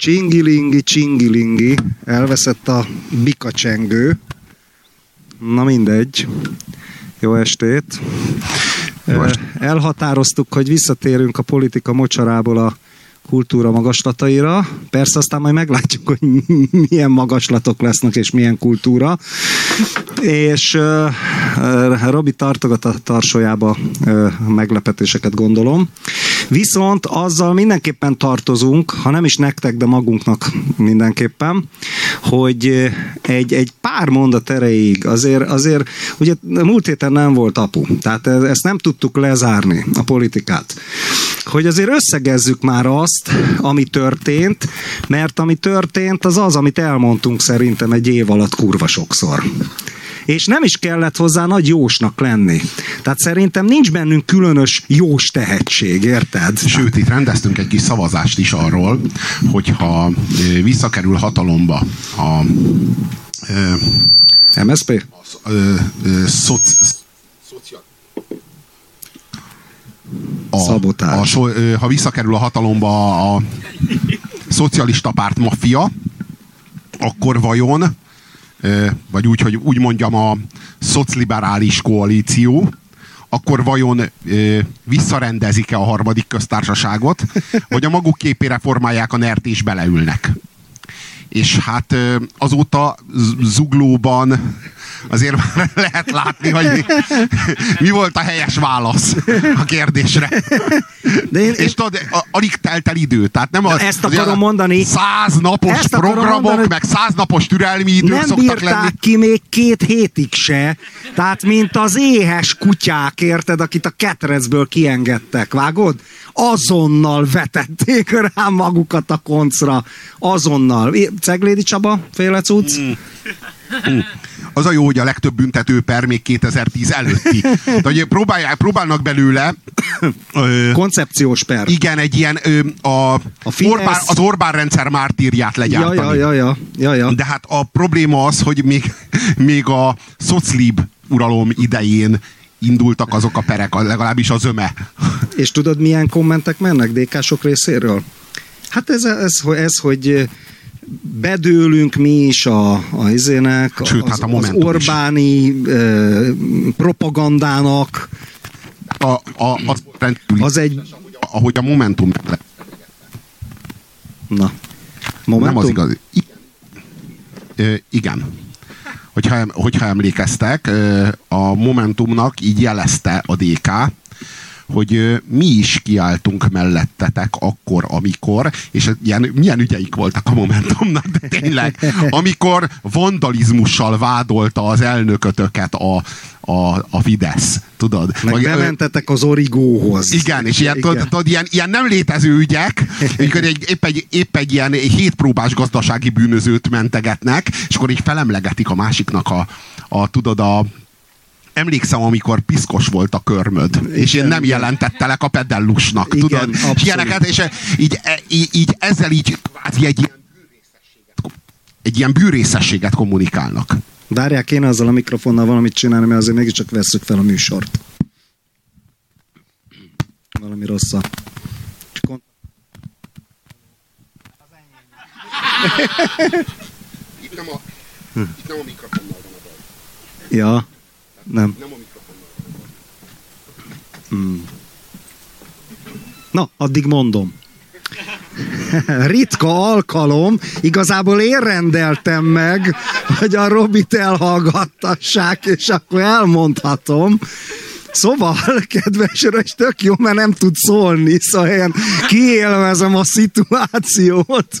Csingilingi, csingilingi, elveszett a bikacsengő. Na mindegy. Jó estét. Estét. Elhatároztuk, hogy visszatérünk a politika mocsarából a kultúra magaslataira. Persze aztán majd meglátjuk, hogy milyen magaslatok lesznek, és milyen kultúra. És uh, Robi tartogat a tarsójába uh, meglepetéseket gondolom. Viszont azzal mindenképpen tartozunk, ha nem is nektek, de magunknak mindenképpen, hogy egy, egy pár mondat erejéig azért, azért ugye múlt héten nem volt apu, tehát ezt nem tudtuk lezárni, a politikát. Hogy azért összegezzük már azt, ami történt, mert ami történt, az az, amit elmondtunk szerintem egy év alatt kurva sokszor és nem is kellett hozzá nagy jósnak lenni. Tehát szerintem nincs bennünk különös jós tehetség, érted? Sőt, itt rendeztünk egy kis szavazást is arról, hogyha visszakerül hatalomba a MSP? A, ö, ö, szoci, a, Szabotás. A, a, ha visszakerül a hatalomba a, a szocialista párt maffia, akkor vajon vagy úgy, hogy úgy mondjam a szocliberális koalíció, akkor vajon visszarendezik-e a harmadik köztársaságot, vagy a maguk képére formálják a nert és beleülnek. És hát azóta zuglóban azért már lehet látni, hogy mi, mi volt a helyes válasz a kérdésre. De én, és tudod, alig telt el idő. Tehát nem az, ezt akarom mondani. Száz napos ezt programok, mondani, meg száz napos türelmi idők nem szoktak lenni. Nem ki még két hétig se. Tehát mint az éhes kutyák, érted, akit a ketrecből kiengedtek. Vágod? Azonnal vetették rá magukat a koncra. Azonnal. Ceglédi Csaba, féle cucc? Mm. Mm. Az a jó, hogy a legtöbb büntető per még 2010 előtti. Tehát, próbálják, próbálnak belőle koncepciós per. Igen, egy ilyen a, a Orbán, az Orbán rendszer mártírját legyártani. Ja, ja, ja, ja, ja. De hát a probléma az, hogy még, még a szoclib uralom idején indultak azok a perek, legalábbis az öme. És tudod, milyen kommentek mennek DK-sok részéről? Hát ez, ez, ez, ez hogy bedőlünk mi is a, a izének, Sőt, az, hát a az Orbáni e, propagandának. A, a, az, az egy... Ahogy a Momentum Na. Momentum? Nem az igazi. I, e, igen. Hogyha, hogyha emlékeztek, a Momentumnak így jelezte a DK, hogy mi is kiálltunk mellettetek akkor, amikor, és ilyen, milyen ügyeik voltak a Momentumnak, de tényleg, amikor vandalizmussal vádolta az elnökötöket a, a, a Fidesz, tudod? Meg Vagy, bementetek az origóhoz. Igen, és ilyen, igen. Tudod, ilyen, ilyen nem létező ügyek, amikor egy, épp, egy, épp egy ilyen hétpróbás gazdasági bűnözőt mentegetnek, és akkor így felemlegetik a másiknak a, a tudod, a, emlékszem, amikor piszkos volt a körmöd, és én nem jelentettelek a pedellusnak, igen, tudod? És ilyeneket, és így, e, így, így ezzel így kvázi egy ilyen egy ilyen bűrészességet kommunikálnak. Várják, kéne azzal a mikrofonnal valamit csinálni, mert azért mégiscsak vesszük fel a műsort. Valami rossz a... Itt nem a, itt nem a mikrofonnal van a baj. Ja. Nem. Nem a Hmm. Na, addig mondom. Ritka alkalom, igazából én rendeltem meg, hogy a Robit elhallgattassák, és akkor elmondhatom. Szóval, kedves és tök jó, mert nem tud szólni, szóval én kiélvezem a szituációt.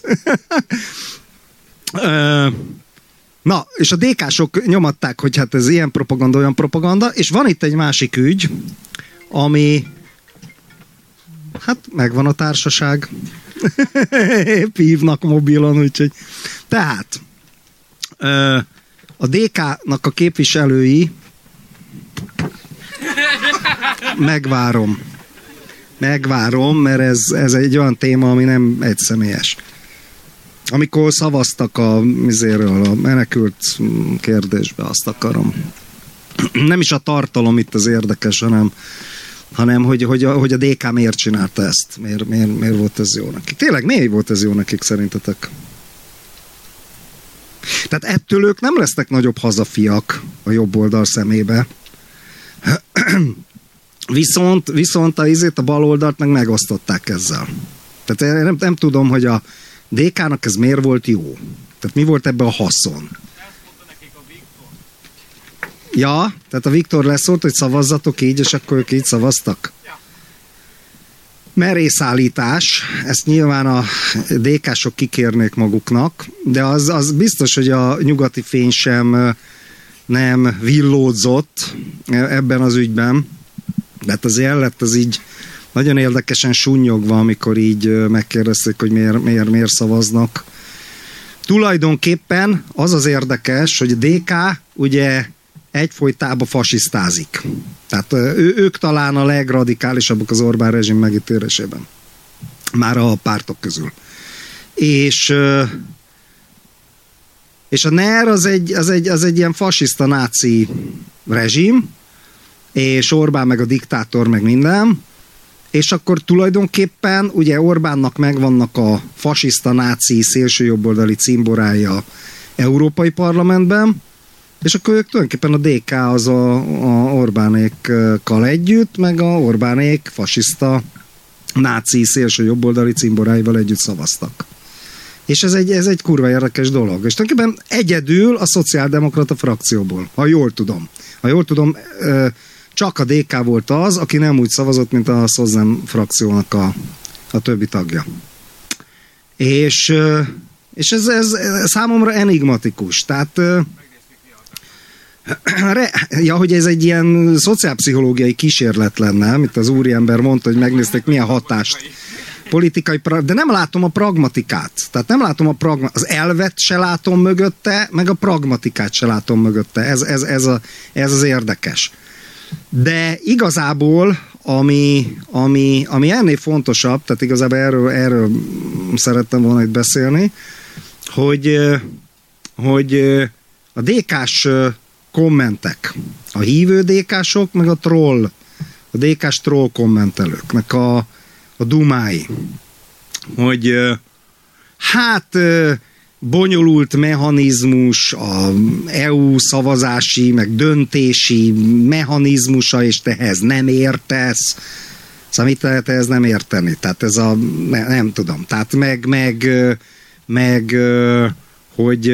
Na, és a DK-sok nyomatták, hogy hát ez ilyen propaganda, olyan propaganda, és van itt egy másik ügy, ami hát megvan a társaság. Pívnak mobilon, úgyhogy. Tehát, a DK-nak a képviselői megvárom. Megvárom, mert ez, ez egy olyan téma, ami nem egy személyes amikor szavaztak a mizéről, a menekült kérdésbe, azt akarom. Nem is a tartalom itt az érdekes, hanem hanem hogy, hogy, a, hogy a DK miért csinálta ezt, miért, miért, miért volt ez jó nekik. Tényleg miért volt ez jó nekik szerintetek? Tehát ettől ők nem lesznek nagyobb hazafiak a jobb oldal szemébe. viszont, viszont a izét a bal oldalt meg megosztották ezzel. Tehát én nem, nem tudom, hogy a DK-nak ez miért volt jó. Tehát mi volt ebbe a haszon. Ja, tehát a Viktor leszólt, hogy szavazzatok így, és akkor ők így szavaztak. Merészállítás, ezt nyilván a DK-sok kikérnék maguknak, de az, az biztos, hogy a nyugati fény sem nem villódzott ebben az ügyben. De hát azért lett az így nagyon érdekesen sunnyogva, amikor így megkérdezték, hogy miért, miért, miért szavaznak. Tulajdonképpen az az érdekes, hogy DK ugye egyfolytában fasisztázik. Tehát ő, ők talán a legradikálisabbak az Orbán rezsim megítélésében. Már a pártok közül. És és a NER az egy, az egy, az egy ilyen fasiszta náci rezsim, és Orbán meg a diktátor, meg minden, és akkor tulajdonképpen ugye Orbánnak megvannak a fasiszta náci szélsőjobboldali cimborája Európai Parlamentben, és akkor ők tulajdonképpen a DK az a, a Orbánékkal együtt, meg a Orbánék fasiszta náci szélső jobboldali cimboráival együtt szavaztak. És ez egy, ez egy kurva érdekes dolog. És tulajdonképpen egyedül a szociáldemokrata frakcióból, ha jól tudom. Ha jól tudom, csak a DK volt az, aki nem úgy szavazott, mint a Szozzem frakciónak a, a többi tagja. És, és ez, ez számomra enigmatikus. Tehát ja, hogy ez egy ilyen szociálpszichológiai kísérlet lenne, amit az úriember mondta, hogy megnézték milyen hatást politikai, de nem látom a pragmatikát. Tehát nem látom a pragma, az elvet se látom mögötte, meg a pragmatikát se látom mögötte. Ez, ez, ez, a, ez az érdekes. De igazából, ami, ami, ami ennél fontosabb, tehát igazából erről, erről szerettem volna itt beszélni, hogy, hogy a DK-s kommentek, a hívő DK-sok, meg a troll, a DK-s troll kommentelőknek a, a dumái, hogy hát bonyolult mechanizmus, a EU szavazási, meg döntési mechanizmusa, és te ehhez nem értesz. Szóval mit lehet ez nem érteni? Tehát ez a, ne, nem tudom, tehát meg, meg, meg, hogy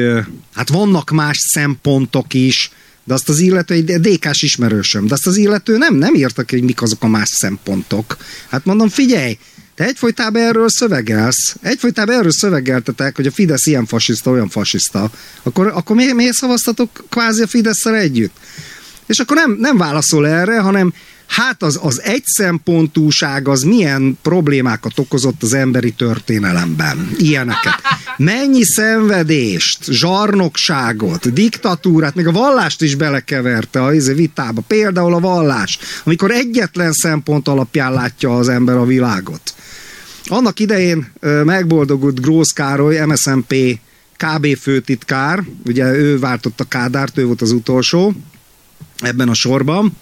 hát vannak más szempontok is, de azt az illető, egy DK-s ismerősöm, de azt az illető nem, nem írta hogy mik azok a más szempontok. Hát mondom, figyelj, te egyfolytában erről szövegelsz, egyfolytában erről szövegeltetek, hogy a Fidesz ilyen fasiszta, olyan fasiszta, akkor, akkor miért, miért szavaztatok kvázi a fidesz együtt? És akkor nem, nem válaszol erre, hanem hát az, az egyszempontúság az milyen problémákat okozott az emberi történelemben. Ilyeneket. Mennyi szenvedést, zsarnokságot, diktatúrát, még a vallást is belekeverte a izé vitába. Például a vallás, amikor egyetlen szempont alapján látja az ember a világot. Annak idején megboldogult Grósz Károly, MSZMP KB főtitkár, ugye ő váltotta Kádárt, ő volt az utolsó ebben a sorban,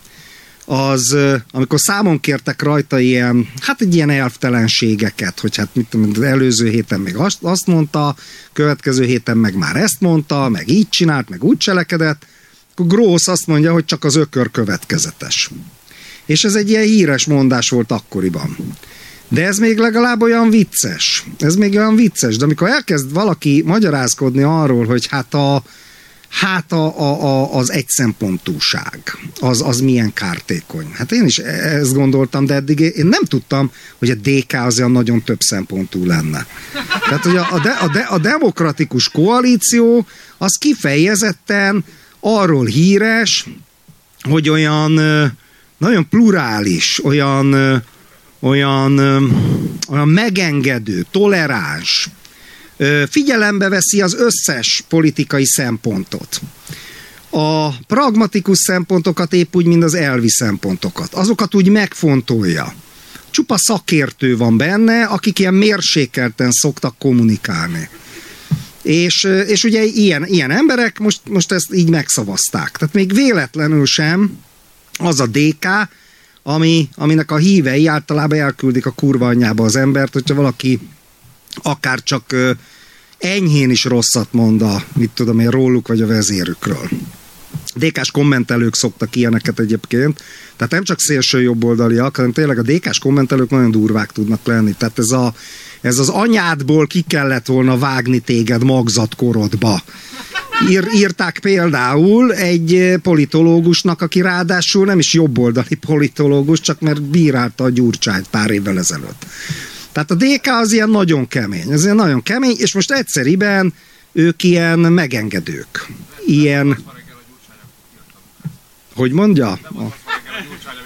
az, amikor számon kértek rajta ilyen, hát egy ilyen elvtelenségeket, hogy hát mit tudom, az előző héten még azt, azt mondta, következő héten meg már ezt mondta, meg így csinált, meg úgy cselekedett, akkor Grósz azt mondja, hogy csak az ökör következetes. És ez egy ilyen híres mondás volt akkoriban. De ez még legalább olyan vicces. Ez még olyan vicces, de amikor elkezd valaki magyarázkodni arról, hogy hát a, hát a, a, a, az egyszempontúság, az, az milyen kártékony. Hát én is ezt gondoltam, de eddig én nem tudtam, hogy a DK az olyan nagyon több szempontú lenne. Tehát, hogy a, a, de, a, de, a demokratikus koalíció az kifejezetten arról híres, hogy olyan nagyon plurális, olyan olyan, olyan megengedő, toleráns, figyelembe veszi az összes politikai szempontot. A pragmatikus szempontokat épp úgy, mint az elvi szempontokat. Azokat úgy megfontolja. Csupa szakértő van benne, akik ilyen mérsékelten szoktak kommunikálni. És, és ugye ilyen, ilyen emberek most, most ezt így megszavazták. Tehát még véletlenül sem az a DK, ami, aminek a hívei általában elküldik a kurva anyjába az embert, hogyha valaki akár csak enyhén is rosszat mond a, mit tudom én, róluk vagy a vezérükről. DK-s kommentelők szoktak ilyeneket egyébként, tehát nem csak szélső jobboldaliak, hanem tényleg a DK-s kommentelők nagyon durvák tudnak lenni. Tehát ez, a, ez az anyádból ki kellett volna vágni téged magzatkorodba. Ír, írták például egy politológusnak, aki ráadásul nem is jobboldali politológus, csak mert bírálta a gyurcsányt pár évvel ezelőtt. Tehát a DK az ilyen nagyon kemény, ez ilyen nagyon kemény, és most egyszeriben ők ilyen megengedők. Ilyen... Hogy mondja?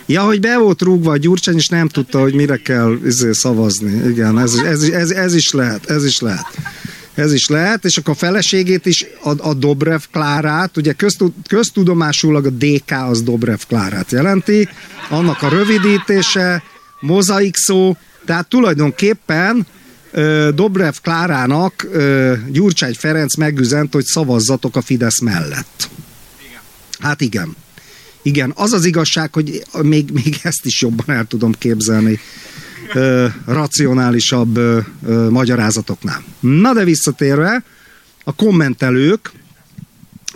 Ja, hogy be volt rúgva a Gyurcsány, és nem tudta, hogy mire kell izé, szavazni. Igen, ez, ez, ez, ez is lehet, ez is lehet. Ez is lehet, és akkor a feleségét is, a, a Dobrev Klárát, ugye köztud, köztudomásulag a DK az Dobrev Klárát jelenti, annak a rövidítése, mozaik szó, tehát tulajdonképpen Dobrev Klárának Gyurcsány Ferenc megüzent, hogy szavazzatok a Fidesz mellett. Hát igen. Igen, az az igazság, hogy még, még ezt is jobban el tudom képzelni ö, racionálisabb ö, ö, magyarázatoknál. Na de visszatérve, a kommentelők,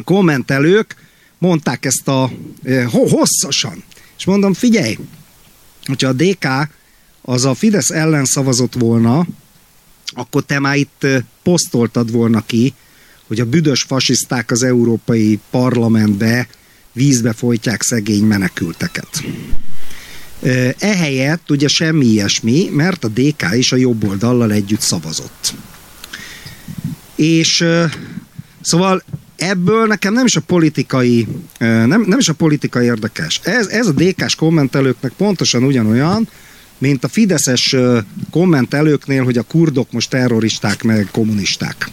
kommentelők mondták ezt a ö, hosszasan. És mondom, figyelj, hogyha a DK az a Fidesz ellen szavazott volna, akkor te már itt posztoltad volna ki, hogy a büdös fasiszták az Európai Parlamentbe vízbe folytják szegény menekülteket. Ehelyett ugye semmi ilyesmi, mert a DK is a jobb oldallal együtt szavazott. És szóval ebből nekem nem is a politikai, nem, nem is a politika érdekes. Ez, ez a DK-s kommentelőknek pontosan ugyanolyan, mint a fideszes kommentelőknél, hogy a kurdok most terroristák meg kommunisták.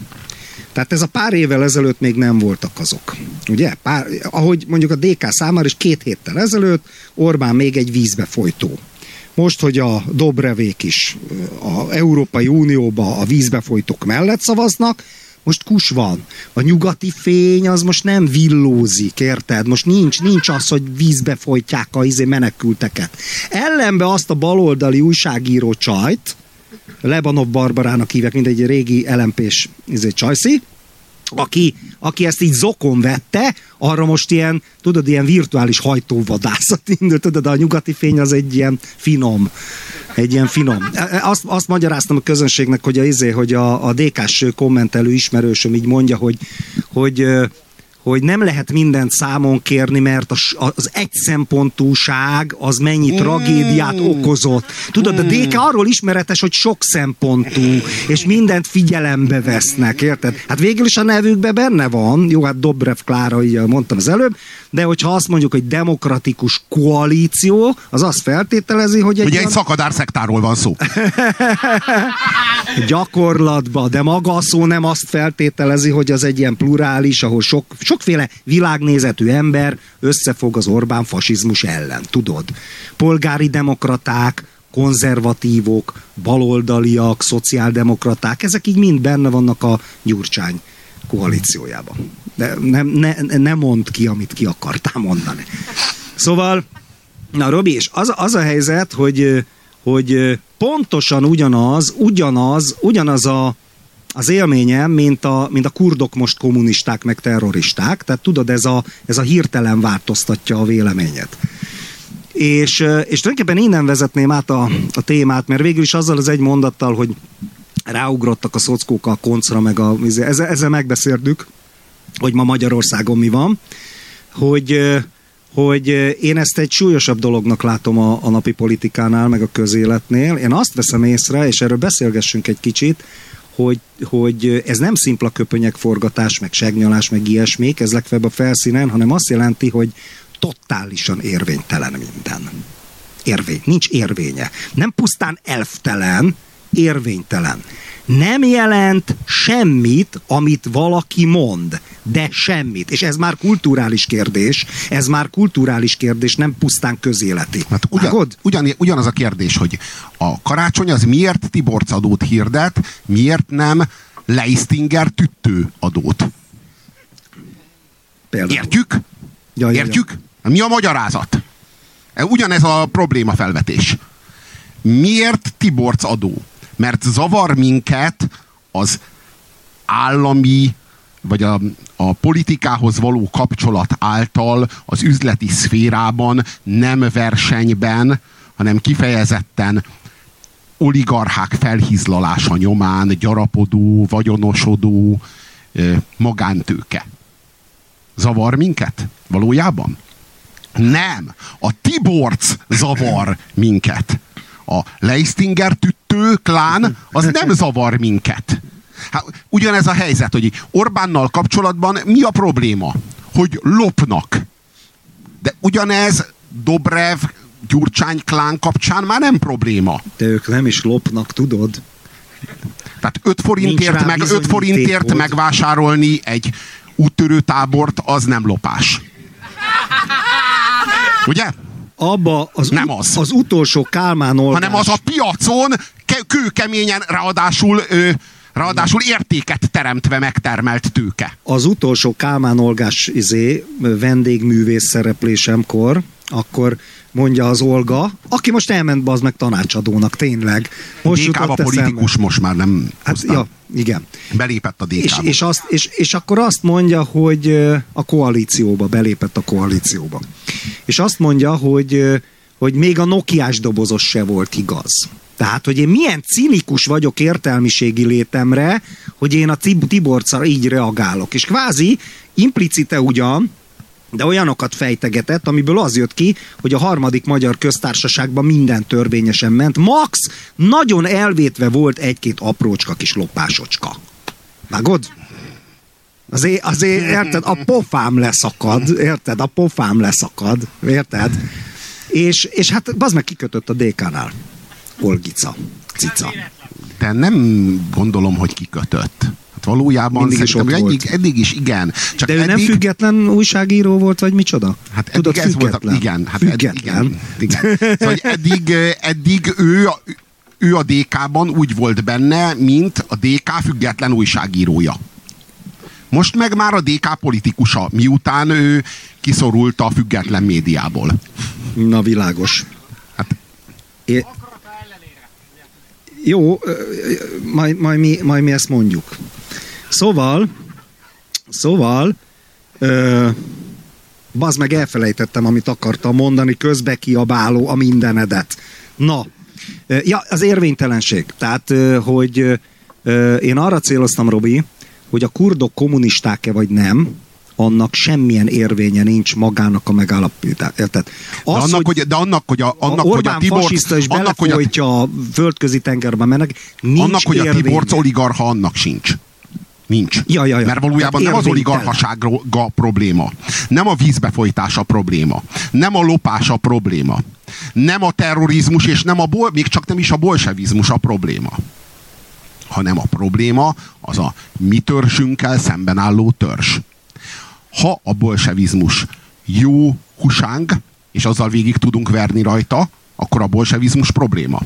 Tehát ez a pár évvel ezelőtt még nem voltak azok. Ugye? Pár, ahogy mondjuk a DK számára is két héttel ezelőtt Orbán még egy vízbe folytó. Most, hogy a Dobrevék is a Európai Unióba a vízbefolytók mellett szavaznak, most kus van. A nyugati fény az most nem villózik, érted? Most nincs, nincs az, hogy vízbe folytják a izé menekülteket. Ellenbe azt a baloldali újságíró csajt, Lebanov Barbarának hívják, mint egy régi LMP-s csajszi, aki, aki ezt így zokon vette, arra most ilyen, tudod, ilyen virtuális hajtóvadászat indult, tudod, a nyugati fény az egy ilyen finom, egy ilyen finom. E, e, azt, azt magyaráztam a közönségnek, hogy a, izé, hogy a, a DK-s kommentelő ismerősöm így mondja, hogy, hogy hogy nem lehet mindent számon kérni, mert az egyszempontúság az mennyi tragédiát mm. okozott. Tudod, a DK arról ismeretes, hogy sok szempontú, és mindent figyelembe vesznek, érted? Hát végül is a nevükben benne van, jó, hát Dobrev Klára, így mondtam az előbb, de hogyha azt mondjuk, hogy demokratikus koalíció, az azt feltételezi, hogy egy... Ugye olyan... egy szakadár szektáról van szó. Gyakorlatban, de maga a szó nem azt feltételezi, hogy az egy ilyen plurális, ahol sok, sokféle világnézetű ember összefog az Orbán fasizmus ellen, tudod. Polgári demokraták, konzervatívok, baloldaliak, szociáldemokraták, ezek így mind benne vannak a Gyurcsány koalíciójában. De nem, ne, ne mondd ki, amit ki akartál mondani. Szóval, na Robi, és az, az a helyzet, hogy, hogy pontosan ugyanaz, ugyanaz, ugyanaz a, az élményem, mint a, mint a kurdok most kommunisták, meg terroristák. Tehát tudod, ez a, ez a hirtelen változtatja a véleményet. És, és tulajdonképpen innen vezetném át a, a témát, mert végül is azzal az egy mondattal, hogy ráugrottak a szockók a koncra, meg a, ezzel, ezzel megbeszéltük, hogy ma Magyarországon mi van, hogy, hogy én ezt egy súlyosabb dolognak látom a, a napi politikánál, meg a közéletnél. Én azt veszem észre, és erről beszélgessünk egy kicsit, hogy, hogy ez nem szimpla köpönyek forgatás, meg segnyalás, meg ilyesmik, ez legfeljebb a felszínen, hanem azt jelenti, hogy totálisan érvénytelen minden. Érvény, nincs érvénye. Nem pusztán elftelen, érvénytelen. Nem jelent semmit, amit valaki mond, de semmit. És ez már kulturális kérdés, ez már kulturális kérdés, nem pusztán közéleti. Hát ugyan, ugyan, ugyanaz a kérdés, hogy a karácsony az miért Tiborc adót hirdet, miért nem Leistinger tüttő adót? Például. Értjük? Ja, Értjük? Ja. Mi a magyarázat? Ugyanez a probléma felvetés. Miért Tiborc adó? Mert zavar minket az állami vagy a, a politikához való kapcsolat által az üzleti szférában nem versenyben, hanem kifejezetten oligarchák felhizlalása nyomán gyarapodó, vagyonosodó magántőke. Zavar minket? Valójában? Nem. A Tiborc zavar minket. A Leistinger tüttő klán az nem zavar minket. Hát, ugyanez a helyzet, hogy Orbánnal kapcsolatban mi a probléma? Hogy lopnak. De ugyanez Dobrev Gyurcsány klán kapcsán már nem probléma. De ők nem is lopnak, tudod? Tehát 5 forintért, meg, 5 forintért megvásárolni egy úttörő tábort, az nem lopás. Ugye? Abba az, nem az. az utolsó Kálmán olvás. Hanem az a piacon kőkeményen, ráadásul ö, Ráadásul értéket teremtve megtermelt tőke. Az utolsó Kálmán Olgás izé, vendégművész szereplésemkor, akkor mondja az Olga, aki most elment az meg tanácsadónak, tényleg. Most DK a politikus eszembe. most már nem hát, ja, igen. Belépett a dk és, és, azt, és, és akkor azt mondja, hogy a koalícióba, belépett a koalícióba. És azt mondja, hogy, hogy még a Nokiás dobozos se volt igaz. Tehát, hogy én milyen cinikus vagyok értelmiségi létemre, hogy én a Tiborcra így reagálok. És kvázi implicite ugyan, de olyanokat fejtegetett, amiből az jött ki, hogy a harmadik magyar köztársaságban minden törvényesen ment. Max nagyon elvétve volt egy-két aprócska kis lopásocska. Vágod? Azért, azért, érted, a pofám leszakad, érted, a pofám leszakad, érted? És, és hát az meg kikötött a DK-nál. Olgica, cica. De nem gondolom, hogy kikötött. Hát valójában Mindig is eddig, volt. eddig is igen. Csak De ő eddig... nem független újságíró volt, vagy micsoda? Hát eddig Tudod, ez független. volt, igen. Hát független. Eddig, igen, igen. Szóval eddig, eddig ő, ő a DK-ban úgy volt benne, mint a DK független újságírója. Most meg már a DK politikusa, miután ő kiszorult a független médiából. Na világos. Hát, é jó, majd, majd, mi, majd mi ezt mondjuk. Szóval, szóval, ö, bazd meg elfelejtettem, amit akartam mondani, közbe kiabáló a mindenedet. Na, ja, az érvénytelenség. Tehát, hogy én arra céloztam, Robi, hogy a kurdok kommunisták-e vagy nem, annak semmilyen érvénye nincs magának a megállapítás. Az, de, annak, hogy, de annak, hogy a, annak, a hogy a Tibor, és annak, hogy a, a földközi tengerben mennek, nincs Annak, hogy a Tiborc oligarha, annak sincs. Nincs. Ja, ja, ja. Mert valójában nem az oligarchaság a probléma. Nem a vízbefolytás a probléma. Nem a lopás a probléma. Nem a terrorizmus, és nem a bol, még csak nem is a bolsevizmus a probléma. Hanem a probléma az a mi törzsünkkel szemben álló törzs ha a bolsevizmus jó husáng, és azzal végig tudunk verni rajta, akkor a bolsevizmus probléma.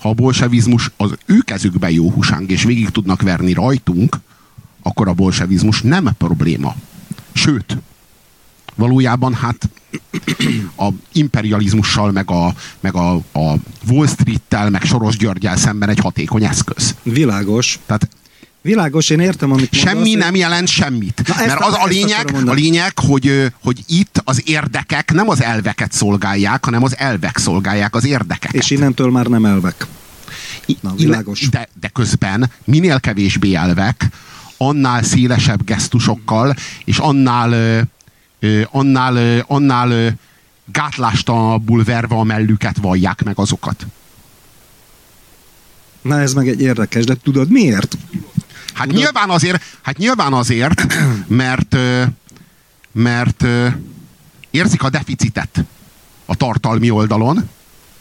Ha a bolsevizmus az ő kezükben jó husáng, és végig tudnak verni rajtunk, akkor a bolsevizmus nem probléma. Sőt, valójában hát a imperializmussal, meg a, meg a, a Wall Street-tel, meg Soros Györgyel szemben egy hatékony eszköz. Világos. Tehát Világos, én értem, amit mondasz. Semmi nem jelent semmit. Na, Mert az a, a lényeg, a lényeg hogy, hogy itt az érdekek nem az elveket szolgálják, hanem az elvek szolgálják az érdekeket. És innentől már nem elvek. Na, világos. De, de közben minél kevésbé elvek, annál szélesebb gesztusokkal, és annál, ö, ö, annál, ö, annál ö, gátlástalanabbul verve a mellüket vallják meg azokat. Na ez meg egy érdekes, de tudod miért? Hát nyilván azért, hát nyilván azért, mert, mert érzik a deficitet a tartalmi oldalon,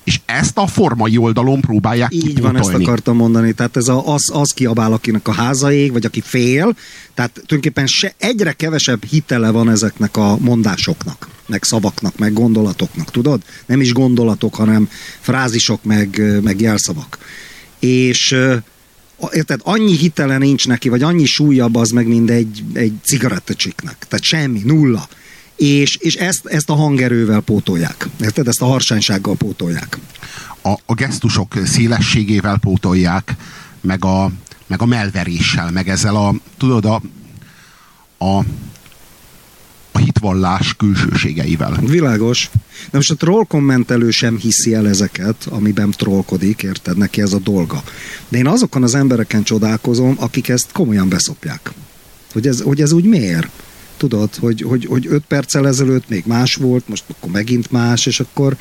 és ezt a formai oldalon próbálják Így kipótolni. van, ezt akartam mondani. Tehát ez a, az, az kiabál, akinek a háza ég, vagy aki fél. Tehát tulajdonképpen se, egyre kevesebb hitele van ezeknek a mondásoknak, meg szavaknak, meg gondolatoknak, tudod? Nem is gondolatok, hanem frázisok, meg, meg jelszavak. És érted, annyi hitele nincs neki, vagy annyi súlyabb az meg, mint egy, egy cigarettacsiknek. Tehát semmi, nulla. És, és ezt, ezt a hangerővel pótolják. Érted? Ezt a harsánysággal pótolják. A, a gesztusok szélességével pótolják, meg a, meg a melveréssel, meg ezzel a, tudod, a, a, a hitvallás külsőségeivel. Világos. De most a troll kommentelő sem hiszi el ezeket, amiben trollkodik, érted? Neki ez a dolga. De én azokon az embereken csodálkozom, akik ezt komolyan beszopják. Hogy ez, hogy ez úgy miért? Tudod, hogy, hogy, hogy öt perccel ezelőtt még más volt, most akkor megint más, és akkor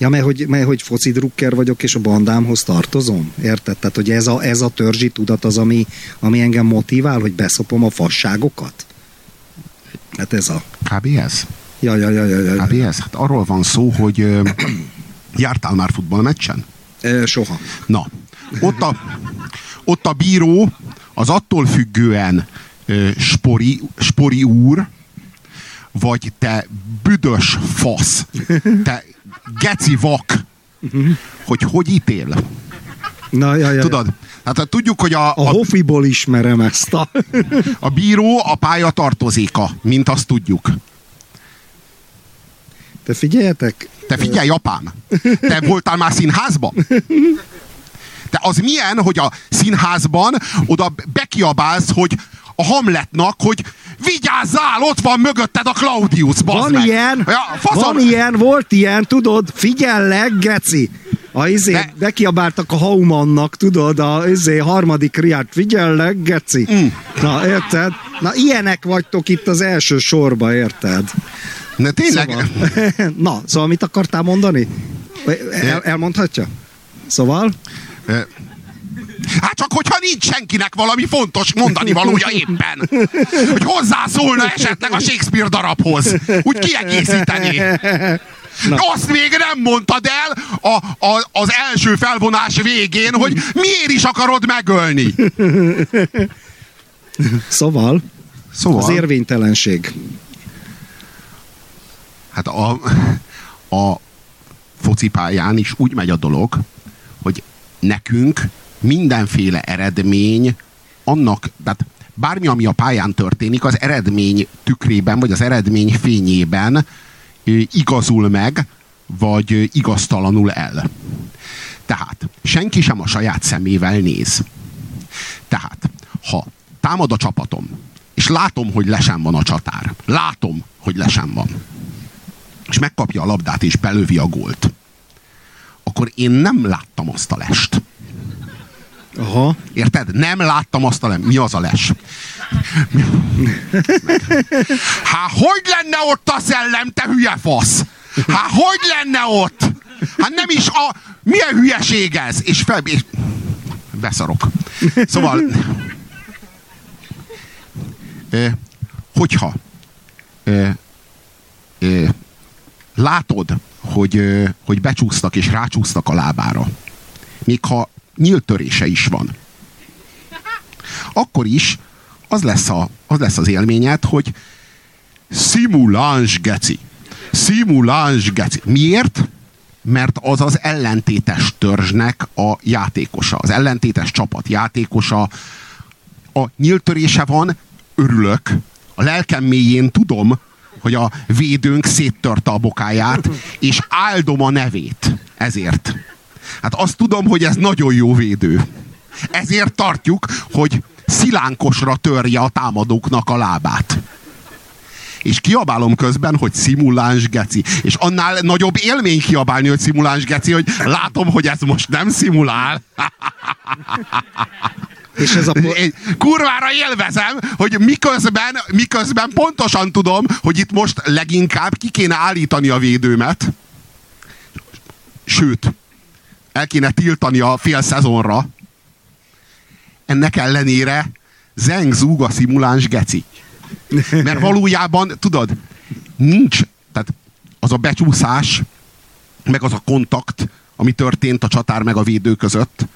Ja, mert hogy, mert hogy foci drukker vagyok, és a bandámhoz tartozom. Érted? Tehát, hogy ez a, ez a törzsi tudat az, ami, ami engem motivál, hogy beszopom a fasságokat? Hát ez a... Kb. ez? Ja, ja, ja, ja, ja. Kb. ez? Hát arról van szó, hogy ö, jártál már futballmeccsen? E, soha. Na, ott a, ott a bíró az attól függően spori, spori úr, vagy te büdös fasz, te geci vak, hogy hogy ítél. Na, ja, ja, Tudod? Hát tudjuk, hogy a, A a, Hofiból ismerem ezt a... a bíró a pálya tartozéka, mint azt tudjuk. Te figyeljetek, Te figyelj, apám! Te voltál már színházban? Te az milyen, hogy a színházban oda bekiabálsz, hogy a Hamletnak, hogy vigyázzál, ott van mögötted a Claudius, bazd van meg. ilyen, Ja, faszom. van ilyen, volt ilyen, tudod, figyellek, geci. A izé, De- bekiabáltak a Haumannak, tudod, a izé, harmadik riát, figyellek, geci. Mm. Na, érted? Na, ilyenek vagytok itt az első sorba, érted? Ne, tényleg, Szóval, na, szóval mit akartál mondani? El, elmondhatja? Szóval? Hát csak hogyha nincs senkinek valami fontos mondani valója éppen. Hogy hozzászólna esetleg a Shakespeare darabhoz. Úgy kiegészíteni. Na. Azt még nem mondtad el a, a, az első felvonás végén, hogy miért is akarod megölni. Szóval? Szóval, Az érvénytelenség. hát a, a focipályán is úgy megy a dolog, hogy nekünk mindenféle eredmény annak, tehát bármi, ami a pályán történik, az eredmény tükrében, vagy az eredmény fényében igazul meg, vagy igaztalanul el. Tehát senki sem a saját szemével néz. Tehát, ha támad a csapatom, és látom, hogy lesen van a csatár, látom, hogy lesen van, és megkapja a labdát, és belövi a gólt, akkor én nem láttam azt a lest. Aha. Érted? Nem láttam azt a lem. Mi az a les? Hát hogy lenne ott a szellem, te hülye fasz? Hát hogy lenne ott? Hát nem is a... Milyen hülyeség ez? És fel... És... Beszarok. Szóval... hogyha látod, hogy, hogy becsúsztak és rácsúsztak a lábára, még ha nyílt törése is van, akkor is az lesz, a, az lesz az élményed, hogy szimuláns geci. Szimuláns geci. Miért? Mert az az ellentétes törzsnek a játékosa. Az ellentétes csapat játékosa. A nyílt törése van, örülök. A lelkem mélyén tudom, hogy a védőnk széttörte a bokáját, és áldom a nevét. Ezért. Hát azt tudom, hogy ez nagyon jó védő. Ezért tartjuk, hogy szilánkosra törje a támadóknak a lábát. És kiabálom közben, hogy szimuláns geci. És annál nagyobb élmény kiabálni, hogy szimuláns geci, hogy látom, hogy ez most nem szimulál. És ez a... Po- Én kurvára élvezem, hogy miközben, miközben pontosan tudom, hogy itt most leginkább ki kéne állítani a védőmet. Sőt, el kéne tiltani a fél szezonra. Ennek ellenére zeng zúg a szimuláns geci. Mert valójában, tudod, nincs, tehát az a becsúszás, meg az a kontakt, ami történt a csatár meg a védő között,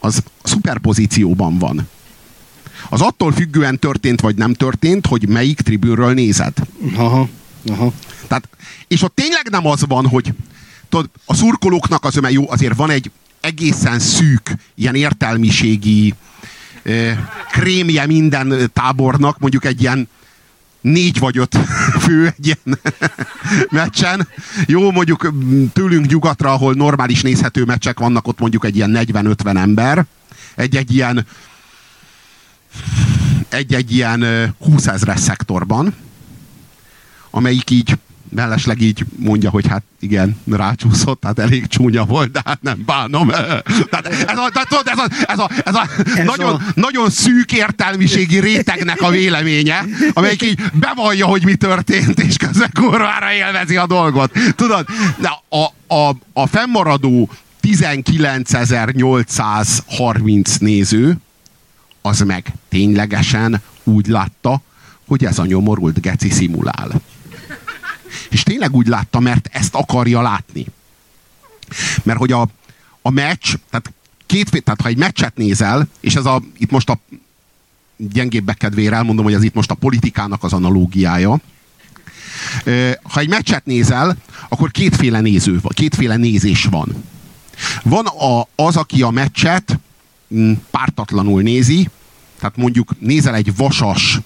az szuperpozícióban van. Az attól függően történt vagy nem történt, hogy melyik tribűnről nézed. Aha, aha. Tehát, és ott tényleg nem az van, hogy tudod, a szurkolóknak az öme jó, azért van egy egészen szűk, ilyen értelmiségi krémje minden tábornak, mondjuk egy ilyen négy vagy öt fő egy ilyen meccsen. Jó, mondjuk tőlünk nyugatra, ahol normális nézhető meccsek vannak, ott mondjuk egy ilyen 40-50 ember. Egy-egy ilyen egy-egy ilyen 20 ezres szektorban, amelyik így mellesleg így mondja, hogy hát igen, rácsúszott, tehát elég csúnya volt, de hát nem bánom. Tehát ez a, ez a, ez a, ez a ez nagyon, a... nagyon szűk értelmiségi rétegnek a véleménye, amelyik így bevallja, hogy mi történt, és közben kurvára élvezi a dolgot. Tudod, de a, a, a fennmaradó 19.830 néző, az meg ténylegesen úgy látta, hogy ez a nyomorult geci szimulál. És tényleg úgy látta, mert ezt akarja látni. Mert hogy a, a meccs, tehát, két, tehát ha egy meccset nézel, és ez a, itt most a gyengébbek kedvére elmondom, hogy ez itt most a politikának az analógiája, ha egy meccset nézel, akkor kétféle néző kétféle nézés van. Van a, az, aki a meccset mm, pártatlanul nézi, tehát mondjuk nézel egy vasas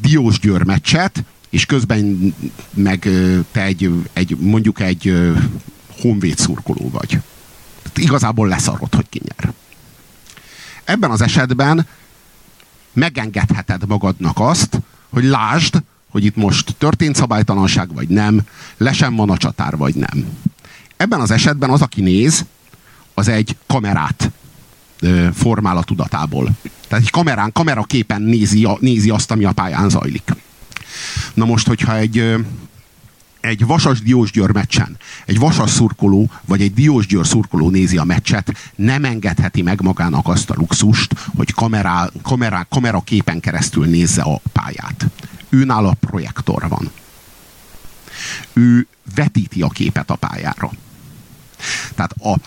Diós Győr meccset, és közben meg te egy, egy mondjuk egy honvéd szurkoló vagy. Tehát igazából leszarod, hogy ki nyer. Ebben az esetben megengedheted magadnak azt, hogy lásd, hogy itt most történt szabálytalanság, vagy nem, lesen van a csatár, vagy nem. Ebben az esetben az, aki néz, az egy kamerát ö, formál a tudatából. Tehát egy kamerán, kameraképen nézi, a, nézi azt, ami a pályán zajlik. Na most, hogyha egy, egy Vasas Diósgyőr meccsen egy Vasas szurkoló, vagy egy Diósgyőr szurkoló nézi a meccset, nem engedheti meg magának azt a luxust, hogy kamerá, kamerá, kamera képen keresztül nézze a pályát. Őnál a projektor van. Ő vetíti a képet a pályára. Tehát a,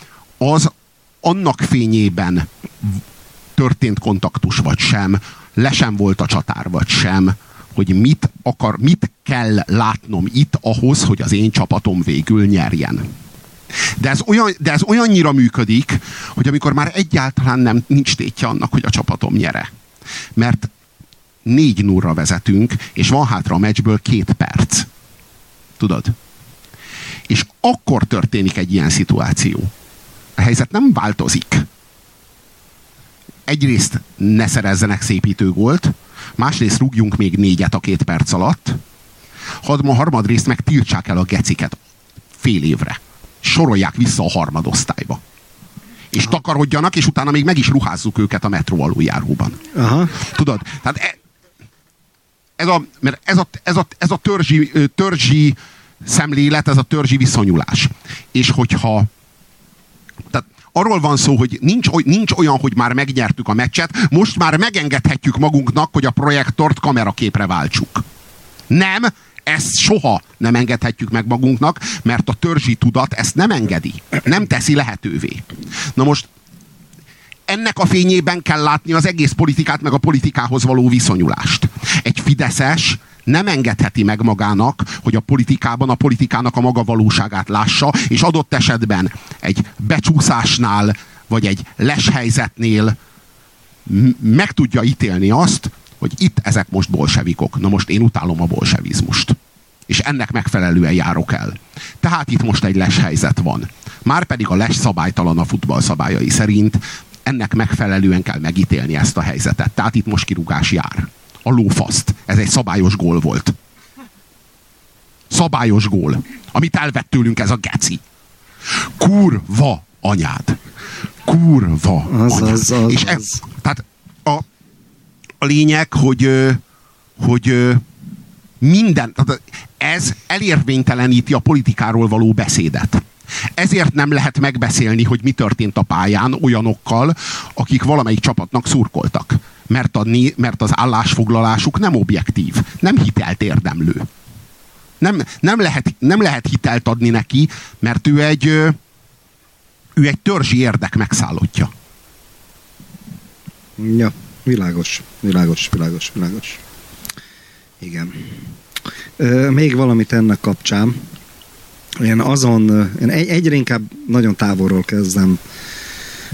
az annak fényében történt kontaktus vagy sem, le sem volt a csatár vagy sem, hogy mit akar, mit kell látnom itt ahhoz, hogy az én csapatom végül nyerjen. De ez, olyan, de ez olyannyira működik, hogy amikor már egyáltalán nem nincs tétje annak, hogy a csapatom nyere. Mert négy nurra vezetünk, és van hátra a meccsből két perc. Tudod? És akkor történik egy ilyen szituáció. A helyzet nem változik. Egyrészt ne szerezzenek szépítő gólt, másrészt rúgjunk még négyet a két perc alatt, a harmadrészt meg tiltsák el a geciket fél évre. Sorolják vissza a harmadosztályba. És Aha. takarodjanak, és utána még meg is ruházzuk őket a metró aluljáróban. Aha. Tudod? Tehát e, ez a, mert ez a, ez a, ez a törzsi, törzsi szemlélet, ez a törzsi viszonyulás. És hogyha tehát arról van szó, hogy nincs, nincs olyan, hogy már megnyertük a meccset, most már megengedhetjük magunknak, hogy a projektort kameraképre váltsuk. Nem, ezt soha nem engedhetjük meg magunknak, mert a törzsi tudat ezt nem engedi. Nem teszi lehetővé. Na most ennek a fényében kell látni az egész politikát, meg a politikához való viszonyulást. Egy fideszes nem engedheti meg magának, hogy a politikában a politikának a maga valóságát lássa, és adott esetben egy becsúszásnál, vagy egy leshelyzetnél meg tudja ítélni azt, hogy itt ezek most bolsevikok. Na most én utálom a bolsevizmust. És ennek megfelelően járok el. Tehát itt most egy leshelyzet van. Márpedig a les szabálytalan a futball szabályai szerint, ennek megfelelően kell megítélni ezt a helyzetet. Tehát itt most kirúgás jár a lófaszt. Ez egy szabályos gól volt. Szabályos gól. Amit elvett tőlünk ez a geci. Kurva anyád. Kurva az, anyád. Az, az, És ez, tehát a, a lényeg, hogy, hogy minden, tehát ez elérvényteleníti a politikáról való beszédet. Ezért nem lehet megbeszélni, hogy mi történt a pályán olyanokkal, akik valamelyik csapatnak szurkoltak mert, a, mert az állásfoglalásuk nem objektív, nem hitelt érdemlő. Nem, nem, lehet, nem lehet hitelt adni neki, mert ő egy, ő egy törzsi érdek megszállottja. Ja, világos, világos, világos, világos. Igen. Még valamit ennek kapcsán. Én azon, én egyre inkább nagyon távolról kezdem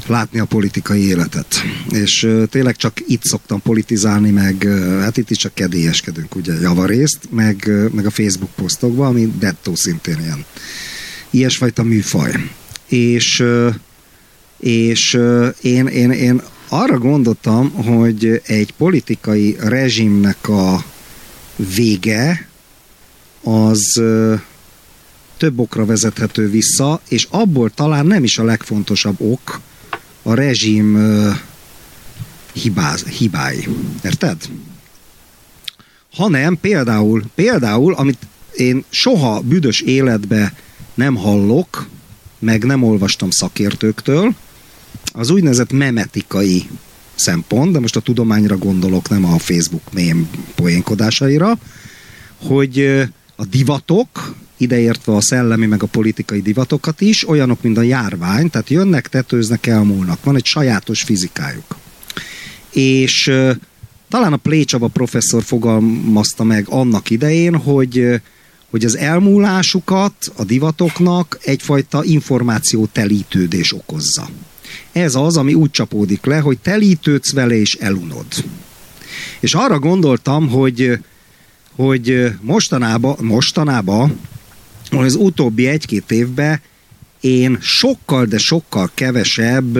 látni a politikai életet. És tényleg csak itt szoktam politizálni, meg hát itt is csak kedélyeskedünk, ugye javarészt, meg, meg a Facebook posztokban, ami dettó szintén ilyen ilyesfajta műfaj. És, és én, én, én arra gondoltam, hogy egy politikai rezsimnek a vége az több okra vezethető vissza, és abból talán nem is a legfontosabb ok a rezsim hibáz, hibái. Érted? Hanem például, például, amit én soha büdös életbe nem hallok, meg nem olvastam szakértőktől, az úgynevezett memetikai szempont, de most a tudományra gondolok, nem a Facebook mém poénkodásaira, hogy a divatok, ideértve a szellemi meg a politikai divatokat is, olyanok, mint a járvány, tehát jönnek, tetőznek, elmúlnak. Van egy sajátos fizikájuk. És talán a Plécsaba professzor fogalmazta meg annak idején, hogy hogy az elmúlásukat a divatoknak egyfajta információtelítődés okozza. Ez az, ami úgy csapódik le, hogy telítődsz vele és elunod. És arra gondoltam, hogy, hogy mostanában, mostanában, az utóbbi egy-két évben én sokkal, de sokkal kevesebb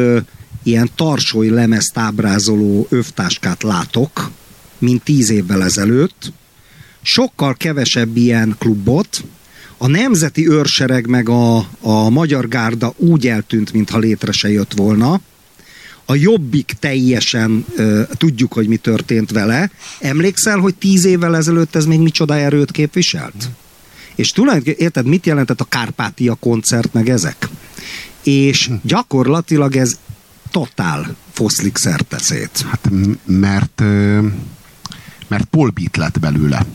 ilyen tarsói lemezt ábrázoló övtáskát látok, mint tíz évvel ezelőtt. Sokkal kevesebb ilyen klubot, a nemzeti őrsereg meg a, a magyar gárda úgy eltűnt, mintha létre se jött volna. A jobbik teljesen ö, tudjuk, hogy mi történt vele. Emlékszel, hogy tíz évvel ezelőtt ez még micsoda erőt képviselt? És tulajdonképpen, érted, mit jelentett a Kárpátia koncert, meg ezek? És gyakorlatilag ez totál foszlik szerteszét. Hát mert, mert polbit lett belőle.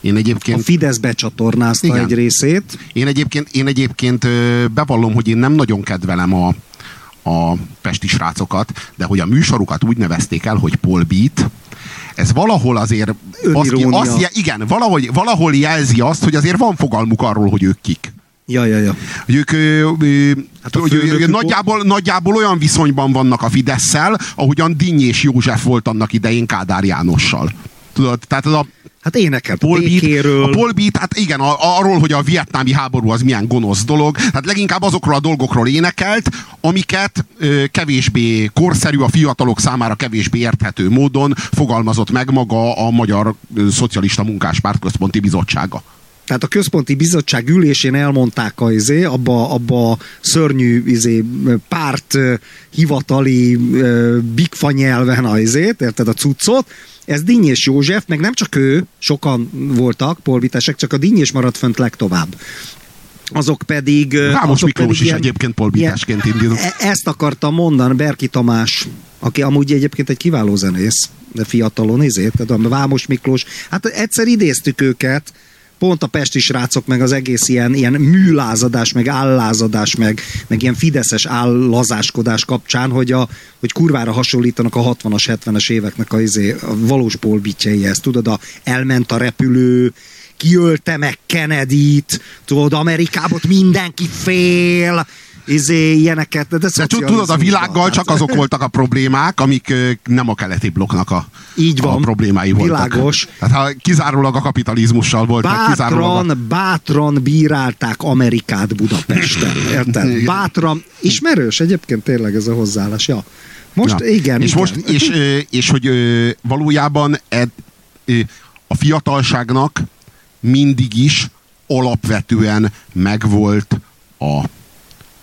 Én egyébként... A Fidesz becsatornázta igen. egy részét. Én egyébként, én egyébként bevallom, hogy én nem nagyon kedvelem a, a pesti srácokat, de hogy a műsorukat úgy nevezték el, hogy Polbit, ez valahol azért azt, azt, igen, valahogy, valahol jelzi azt, hogy azért van fogalmuk arról, hogy ők kik. Ja, ja, ja. Hogy ők, ö, hát hogy, ők nagyjából, nagyjából olyan viszonyban vannak a Fidesz-szel, ahogyan Dinny és József volt annak idején Kádár Jánossal. Tudod, tehát az a Hát énekelt a békéről. A Polbeat, hát igen, a, arról, hogy a vietnámi háború az milyen gonosz dolog. Hát leginkább azokról a dolgokról énekelt, amiket ö, kevésbé korszerű, a fiatalok számára kevésbé érthető módon fogalmazott meg maga a Magyar Szocialista Munkáspárt Központi Bizottsága. Tehát a központi bizottság ülésén elmondták a izé, abba, abba a szörnyű izé, párt hivatali bigfa nyelven a izét, érted a cuccot, ez és József, meg nem csak ő, sokan voltak polvitesek, csak a és maradt fönt legtovább azok pedig... Vámos azok Miklós pedig is ilyen, egyébként polbításként indul. E- ezt akartam mondani, Berki Tamás, aki amúgy egyébként egy kiváló zenész, de fiatalon nézét, tehát Vámos Miklós, hát egyszer idéztük őket, pont a pesti srácok, meg az egész ilyen, ilyen műlázadás, meg állázadás, meg, meg ilyen fideszes állazáskodás kapcsán, hogy, a, hogy kurvára hasonlítanak a 60-as, 70-es éveknek a, izé, a valós polbitjeihez. Tudod, a elment a repülő, kiölte meg Kennedy-t, tudod, Amerikából mindenki fél, izé, ilyeneket. De, de tudod, a világgal csak azok voltak a problémák, amik nem a keleti blokknak a, Így van, a problémái voltak. Világos. Tehát ha kizárólag a kapitalizmussal volt. Bátran, kizárólag bátran bírálták Amerikát Budapesten. Érted? Bátran. Ismerős egyébként tényleg ez a hozzáállás. Ja. Most ja. igen. És, igen. Most, és, és hogy valójában ed, a fiatalságnak mindig is alapvetően megvolt a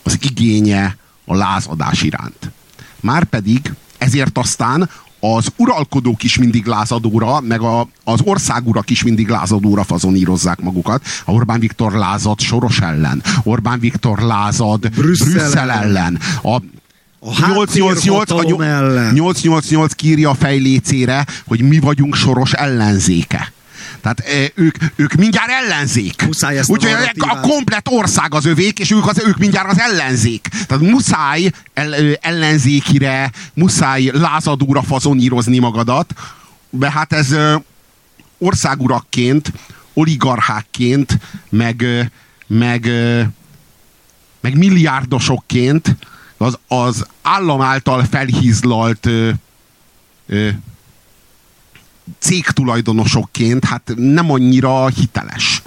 az igénye a lázadás iránt. Márpedig ezért aztán az uralkodók is mindig lázadóra, meg a, az országurak is mindig lázadóra fazonírozzák magukat. A Orbán Viktor lázad Soros ellen, Orbán Viktor lázad Brüsszel, Brüsszel ellen. A, a 888, a 888 kírja a fejlécére, hogy mi vagyunk soros ellenzéke. Tehát e, ők, ők mindjárt ellenzék. Úgyhogy a, a komplet ország az övék, és ők, az, ők mindjárt az ellenzék. Tehát muszáj el, ellenzékire, muszáj lázadóra fazonírozni magadat, de hát ez országurakként, oligarchákként, meg, meg, meg milliárdosokként az, az állam által felhízlalt ö, ö, cégtulajdonosokként hát nem annyira hiteles.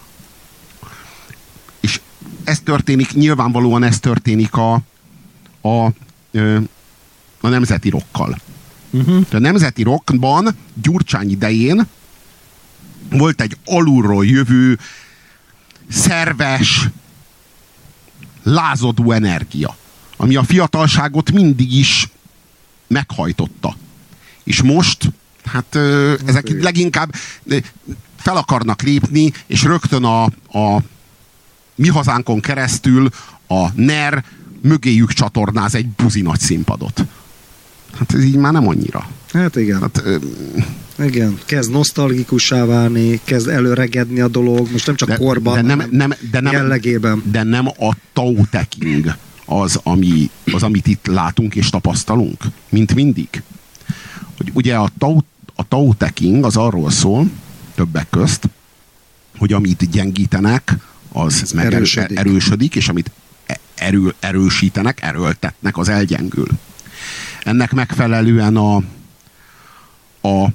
És ez történik, nyilvánvalóan ez történik a, a, a nemzeti rokkal. Uh-huh. A nemzeti rockban Gyurcsány idején volt egy alulról jövő, szerves, lázadó energia, ami a fiatalságot mindig is meghajtotta. És most Hát ezek okay. leginkább fel akarnak lépni, és rögtön a, a mi hazánkon keresztül a NER mögéjük csatornáz egy buzi nagy színpadot. Hát ez így már nem annyira. Hát igen. Hát, ö... igen, kezd nosztalgikussá válni, kezd előregedni a dolog, most nem csak de, korban, de nem, nem, de nem, jellegében. De nem a Tao Te King az, ami, az, amit itt látunk és tapasztalunk, mint mindig. Hogy ugye a Tao a Tao Te King az arról szól, többek közt, hogy amit gyengítenek, az meg erősödik. erősödik, és amit e- erő, erősítenek, erőltetnek, az elgyengül. Ennek megfelelően a, a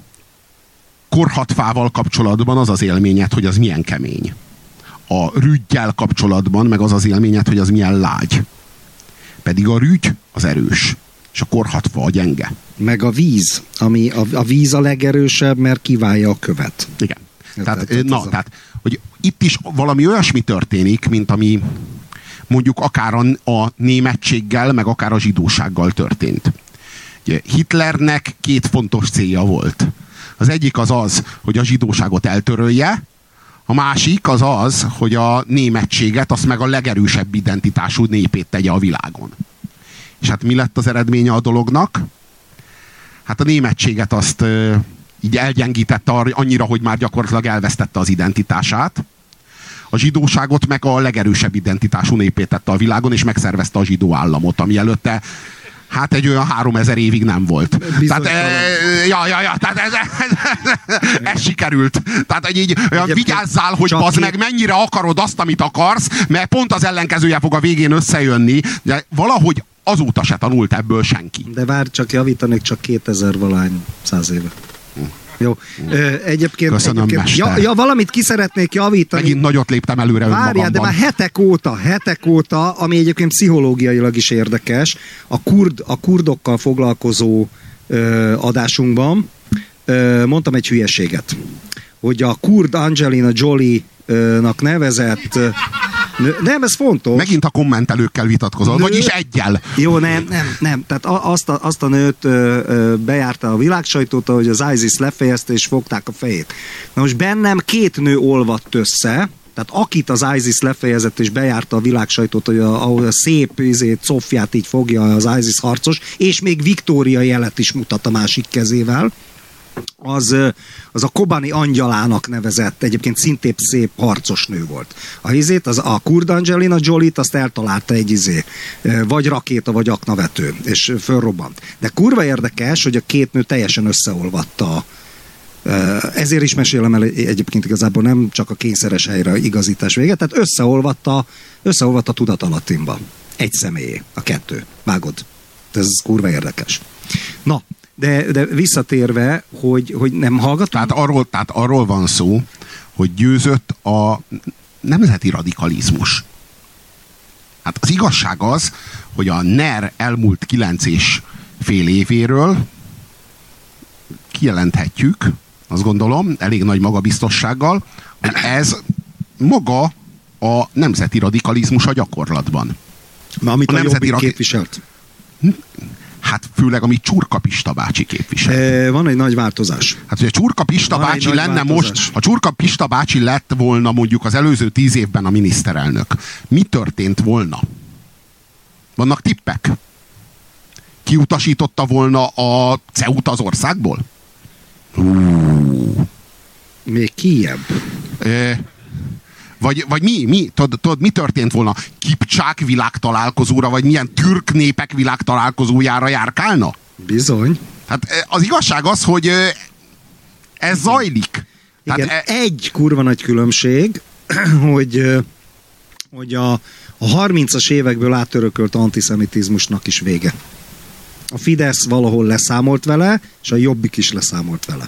korhatfával kapcsolatban az az élményed, hogy az milyen kemény. A rügygyel kapcsolatban meg az az élményed, hogy az milyen lágy. Pedig a rügy az erős, és a korhatfa a gyenge meg a víz, ami a, a víz a legerősebb, mert kiválja a követ. Igen. Tehát, tehát, na, a... tehát, hogy itt is valami olyasmi történik, mint ami mondjuk akár a, a németséggel, meg akár a zsidósággal történt. Ugye, Hitlernek két fontos célja volt. Az egyik az az, hogy a zsidóságot eltörölje, a másik az az, hogy a németséget, azt meg a legerősebb identitású népét tegye a világon. És hát mi lett az eredménye a dolognak? hát a németséget azt így elgyengítette annyira, hogy már gyakorlatilag elvesztette az identitását. A zsidóságot meg a legerősebb identitású népét tette a világon, és megszervezte a zsidó államot, ami előtte hát egy olyan három ezer évig nem volt. tehát, e, ja, ja, ja, tehát ez, ez, ez, ez sikerült. Tehát, így olyan vigyázzál, hogy az ki... meg mennyire akarod azt, amit akarsz, mert pont az ellenkezője fog a végén összejönni, de valahogy azóta se tanult ebből senki. De vár, csak javítanék csak 2000 valány száz éve. Jó. Ö, egyébként, Köszönöm, egyébként ja, ja, valamit ki szeretnék javítani. Megint nagyot léptem előre Várjál, de már hetek óta, hetek óta, ami egyébként pszichológiailag is érdekes, a, kurd, a kurdokkal foglalkozó ö, adásunkban ö, mondtam egy hülyeséget, hogy a kurd Angelina Jolie-nak nevezett nem, ez fontos. Megint a kommentelőkkel vitatkozol, Nő... vagyis egyel. Jó, nem, nem, nem. Tehát azt a, azt a nőt ö, ö, bejárta a világsajtót, hogy az ISIS lefejezte, és fogták a fejét. Na most bennem két nő olvadt össze, tehát akit az ISIS lefejezett és bejárta a világsajtót, hogy a, ahol a szép izé, cofját így fogja az ISIS harcos, és még Viktória jelet is mutat a másik kezével, az, az a Kobani angyalának nevezett, egyébként szintén szép harcos nő volt. A izét, az a Kurd Angelina Jolie-t azt eltalálta egy izé, vagy rakéta, vagy aknavető, és fölrobbant. De kurva érdekes, hogy a két nő teljesen összeolvatta ezért is mesélem el egyébként igazából nem csak a kényszeres helyre igazítás véget, tehát összeolvatta, összeolvatta tudatalattimba. Egy személyé, a kettő. Vágod. Ez kurva érdekes. Na, de, de visszatérve, hogy, hogy nem hallgatunk. Tehát arról, tehát arról van szó, hogy győzött a nemzeti radikalizmus. Hát az igazság az, hogy a NER elmúlt kilenc és fél évéről kijelenthetjük, azt gondolom, elég nagy magabiztossággal, hogy ez maga a nemzeti radikalizmus a gyakorlatban. Ma amit a, a nemzeti radi... képviselt. Hát főleg, amit Csurka Pista bácsi képvisel. E, van egy nagy változás. Hát, hogy a Csurka Pista van bácsi lenne változás. most, ha Csurka Pista bácsi lett volna mondjuk az előző tíz évben a miniszterelnök, mi történt volna? Vannak tippek? Kiutasította volna a CEUT az országból? Uh. Még kiebb. E, vagy, vagy mi, mi, tudod, tudod, mi történt volna? Kipcsák világtalálkozóra, vagy milyen türk népek világtalálkozójára járkálna? Bizony. Hát az igazság az, hogy ez zajlik. Igen, Tehát e... egy kurva nagy különbség, hogy, hogy a, a 30-as évekből átörökölt antiszemitizmusnak is vége. A Fidesz valahol leszámolt vele, és a Jobbik is leszámolt vele.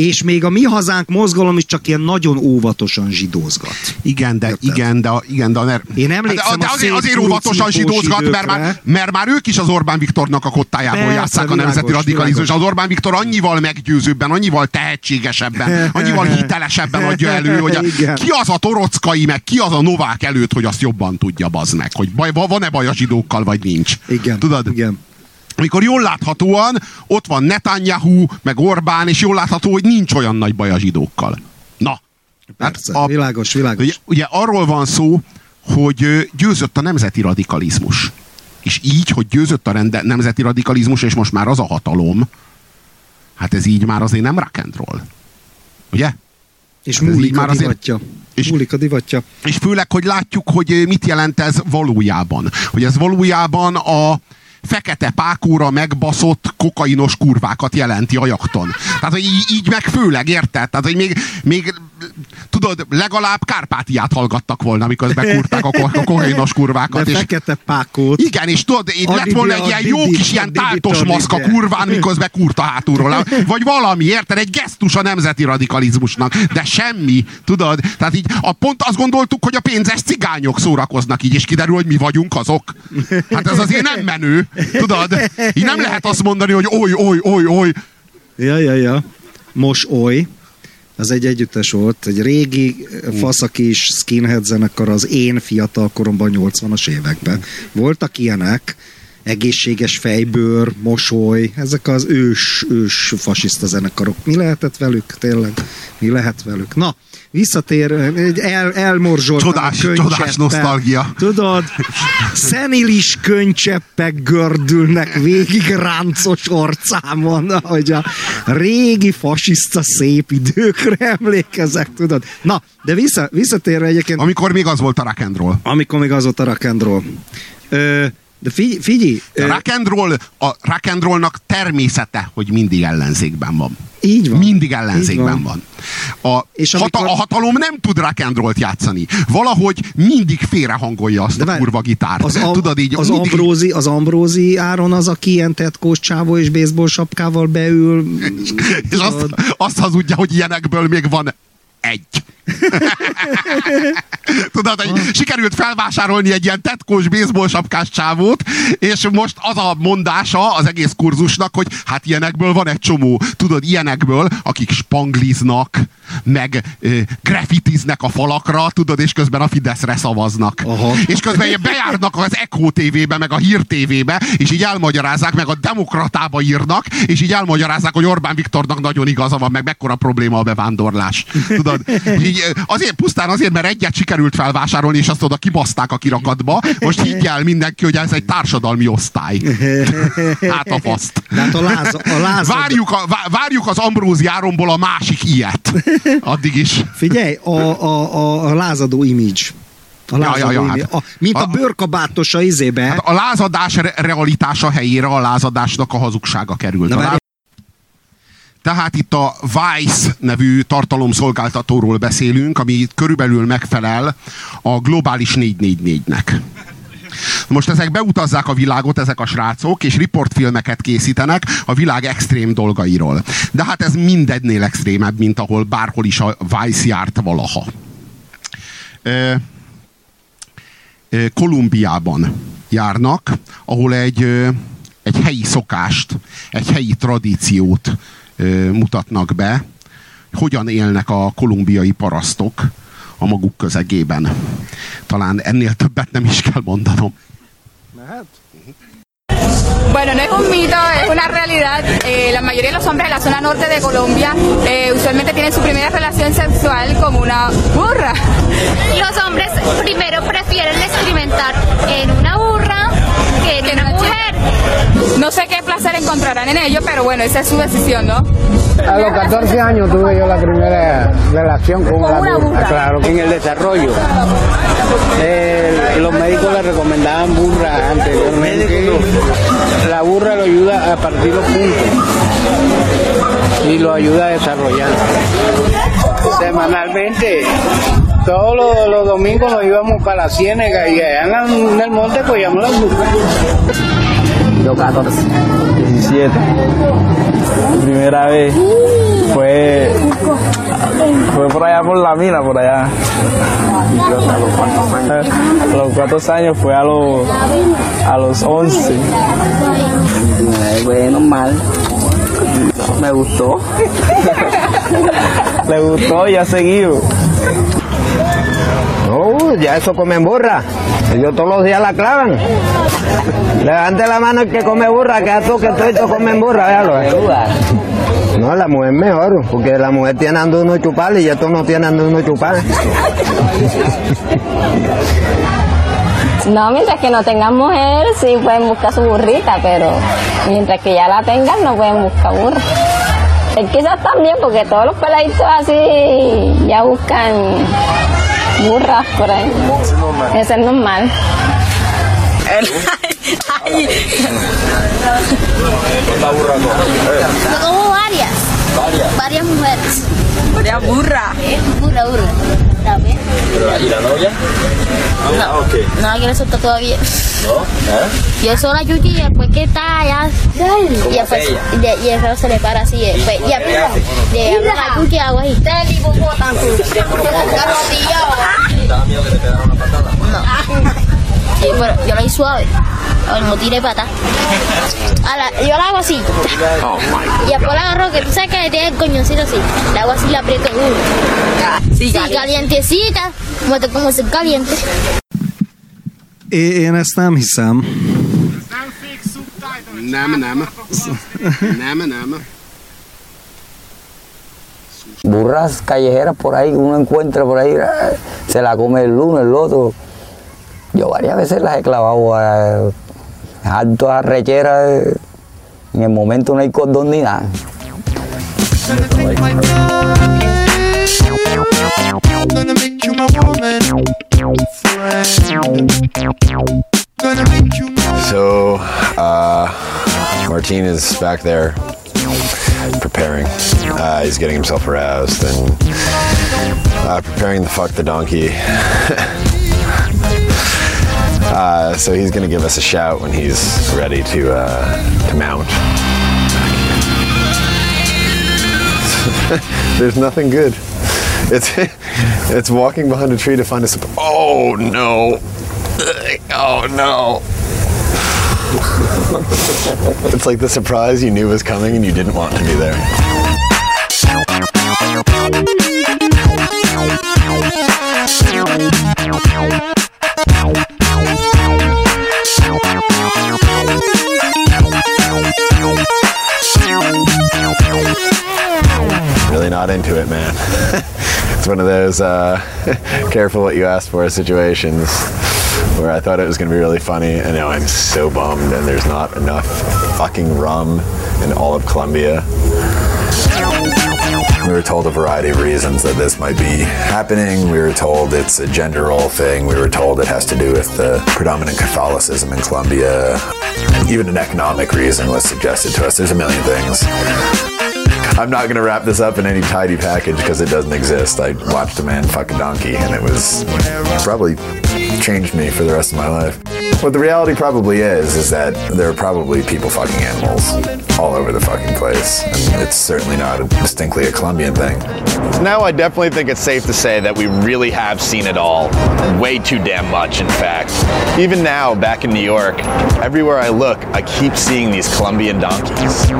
És még a mi hazánk mozgalom is csak ilyen nagyon óvatosan zsidózgat. Igen, de, Érted? igen, de, igen, de, ner- Én emlékszem de, de a azért, azért óvatosan zsidózgat, mert már, mert már ők is az Orbán Viktornak a kottájából Persze, játszák a nemzeti radikalizmus. Az Orbán Viktor annyival meggyőzőbben, annyival tehetségesebben, annyival hitelesebben adja elő, hogy a, Igen. ki az a torockai, meg ki az a novák előtt, hogy azt jobban tudja bazd meg, hogy baj, van-e baj a zsidókkal, vagy nincs. Igen, Tudod? igen. Amikor jól láthatóan ott van Netanyahu, meg Orbán, és jól látható, hogy nincs olyan nagy baj a zsidókkal. Na. Persze, a... világos, világos. Ugye, ugye arról van szó, hogy győzött a nemzeti radikalizmus. És így, hogy győzött a rende, nemzeti radikalizmus, és most már az a hatalom, hát ez így már azért nem rock and roll. Ugye? És Hát múlik már a azért- divatja. és- Múlik a divatja. És főleg, hogy látjuk, hogy mit jelent ez valójában. Hogy ez valójában a fekete pákóra megbaszott kokainos kurvákat jelenti a jakton. Tehát, hogy így, így meg főleg, érted? Tehát, hogy még, még tudod, legalább Kárpátiát hallgattak volna, miközben kurták a, ko- a kokainos kurvákat. De és fekete pákót. igen, és tudod, így lett Adidi, volna egy ilyen jó kis ilyen táltos adidi. maszk a kurván, miközben kurta hátulról. Vagy valami, érted? Egy gesztus a nemzeti radikalizmusnak. De semmi, tudod? Tehát így a pont azt gondoltuk, hogy a pénzes cigányok szórakoznak így, és kiderül, hogy mi vagyunk azok. Hát ez azért nem menő, tudod? Így nem lehet azt mondani, hogy oly, oly, oly, oly. Ja, ja, ja. Mos Oly. Az egy együttes volt, egy régi faszakis skinhead zenekar az én fiatal koromban 80-as években. Voltak ilyenek, egészséges fejbőr, mosoly, ezek az ős, ős fasiszta zenekarok. Mi lehetett velük tényleg? Mi lehet velük? Na, visszatér, el, elmorzsolt Csodás- csodás nosztalgia. Tudod, szenilis könycseppek gördülnek végig ráncos orcámon, hogy a régi fasiszta szép időkre emlékezek, tudod. Na, de vissza, visszatérve egyébként, Amikor még az volt a rock amikor még az volt a rock. Ö, de figy, figyelj, A rock and roll, a rock and rollnak természete, hogy mindig ellenzékben van. így van. Mindig Így ellenzékben van. A, És hata, amikor- a hatalom nem tud rock and rollt játszani. Valahogy mindig félrehangolja azt De a kurva gitárt. Az, am, Tudod így, az, mindig, Ambrózi, az Ambrózi Áron az, aki ilyen tetkós csávó és baseball sapkával beül. és azt, azt hazudja, hogy ilyenekből még van egy. Tudod, hogy sikerült felvásárolni egy ilyen tetkós baseball sapkás csávót, és most az a mondása az egész kurzusnak, hogy hát ilyenekből van egy csomó. Tudod, ilyenekből, akik spangliznak, meg ö, graffitiznek a falakra, tudod, és közben a Fideszre szavaznak. Aha. És közben bejárnak az Echo TV-be, meg a Hír TV-be, és így elmagyarázzák, meg a Demokratába írnak, és így elmagyarázzák, hogy Orbán Viktornak nagyon igaza van, meg mekkora probléma a bevándorlás. Tudod? Így, azért pusztán azért, mert egyet sikerült felvásárolni, és azt oda kibaszták a kirakatba. Most így el mindenki, hogy ez egy társadalmi osztály. Hát a faszt. Tehát a, láza, a lázad, Várjuk, a, vá- várjuk az Ambrózi a másik ilyet. Addig is. Figyelj, a, a, a, a lázadó image. A Ja, ja, ja, hát- a, mint a, a- bőrkabátosa izébe. Hát a lázadás re- realitása helyére a lázadásnak a hazugsága került. Na, A láz- Tehát itt a Vice nevű tartalomszolgáltatóról beszélünk, ami körülbelül megfelel a globális 444-nek. Most ezek beutazzák a világot, ezek a srácok, és riportfilmeket készítenek a világ extrém dolgairól. De hát ez mindednél extrémebb, mint ahol bárhol is a Vice járt valaha. Kolumbiában járnak, ahol egy, egy helyi szokást, egy helyi tradíciót mutatnak be, hogyan élnek a kolumbiai parasztok a maguk közegében. Talán ennél többet nem is kell mondanom. Bueno, no es un mito, es una realidad. Eh, la mayoría de los hombres de la zona norte de Colombia eh, usualmente tienen su primera relación sexual con una burra. Los hombres primero prefieren experimentar en una burra que en una mujer. No sé qué placer encontrarán en ello, pero bueno, esa es su decisión, ¿no? A los 14 años tuve yo la primera relación con, Con la una burra. Claro, en el desarrollo. Eh, los médicos le recomendaban burra anteriormente. La burra lo ayuda a partir los puntos y lo ayuda a desarrollar. Semanalmente todos los, los domingos nos íbamos para la ciénega y allá en, la- en el monte cogíamos la burra. Yo 14. 17. Primera vez fue, fue por allá por la mina, por allá. A los cuatro años fue a los, a los 11. Fue normal. Me gustó. Le gustó y ha seguido. No, ya eso comen burra. Ellos todos los días la clavan. Levante la mano el que come burra, que a todos que todos comen burra, véalo. eh. No, la mujer mejor, porque la mujer tiene ando uno chupar y estos no tienen ando uno chupar. No, mientras que no tengan mujer, sí pueden buscar su burrita, pero mientras que ya la tengan, no pueden buscar burra. Él quizás también, porque todos los peladitos así ya buscan burras por ahí. Es el normal. Es el normal. Ay, ay. No, como varias. Varias. mujeres. Varias burra. Burra, burra. ¿Y la novia? No. No, yo no soltó todavía. ¿No? ¿Eh? Yo soy la yuki y después que está allá. Y después y y el se le para así. Después, y después le habla la yuki hago así. Te hipopótamo. Arrodillado. ¿Te daba miedo que te pegara una patada? No. Sí, pero yo la hice suave. A ver, no tire pata. Ahora, yo la hago así. Y después la agarro, que tú sabes que tiene el coñoncito así. La hago así, la aprieto duro. Sí, calientecita. Como, te- como ser caliente. Én ezt nem hiszem. Nem, nem. Nem, nem. Burras callejeras por ahí que uno encuentra por ahí, se la come el uno, el otro. Yo varias veces las he clavado a alto arrechera. eh, En el momento no hay cordón ni nada. So, uh, Martin is back there preparing. Uh, he's getting himself aroused and uh, preparing to fuck the donkey. uh, so he's gonna give us a shout when he's ready to uh, to mount. There's nothing good. It's it's walking behind a tree to find a. sup- Oh no! Oh no! it's like the surprise you knew was coming and you didn't want to be there. Not into it, man. it's one of those uh, careful what you ask for situations where I thought it was going to be really funny, and now I'm so bummed, and there's not enough fucking rum in all of Colombia. We were told a variety of reasons that this might be happening. We were told it's a gender role thing. We were told it has to do with the predominant Catholicism in Colombia. Even an economic reason was suggested to us. There's a million things. I'm not going to wrap this up in any tidy package because it doesn't exist. I watched a man fuck a donkey and it was probably changed me for the rest of my life. What the reality probably is, is that there are probably people fucking animals all over the fucking place. And it's certainly not a, distinctly a Colombian thing. Now I definitely think it's safe to say that we really have seen it all. Way too damn much, in fact. Even now, back in New York, everywhere I look, I keep seeing these Colombian donkeys.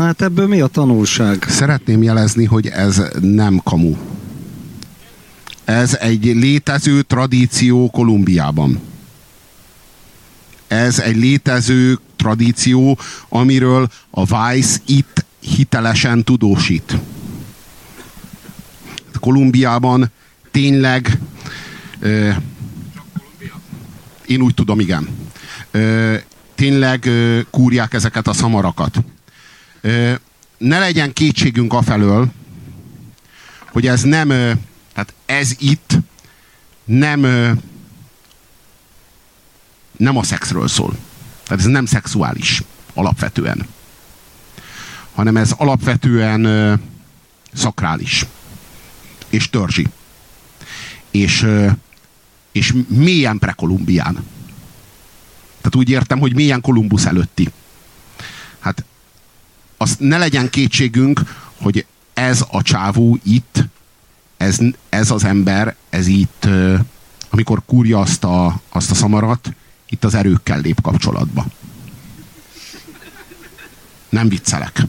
Na hát ebből mi a tanulság? Szeretném jelezni, hogy ez nem kamu. Ez egy létező tradíció Kolumbiában. Ez egy létező tradíció, amiről a Vice itt hitelesen tudósít. Kolumbiában tényleg ö, én úgy tudom, igen. Ö, tényleg ö, kúrják ezeket a szamarakat. Ne legyen kétségünk afelől, hogy ez nem Tehát ez itt nem, nem a szexről szól. Tehát ez nem szexuális alapvetően. Hanem ez alapvetően ö, szakrális. És törzsi. És, és mélyen prekolumbián. Tehát úgy értem, hogy mélyen Kolumbusz előtti. Hát azt ne legyen kétségünk, hogy ez a csávó itt, ez, ez az ember, ez itt, amikor kúrja azt a, azt a szamarat, itt az erőkkel lép kapcsolatba. Nem viccelek.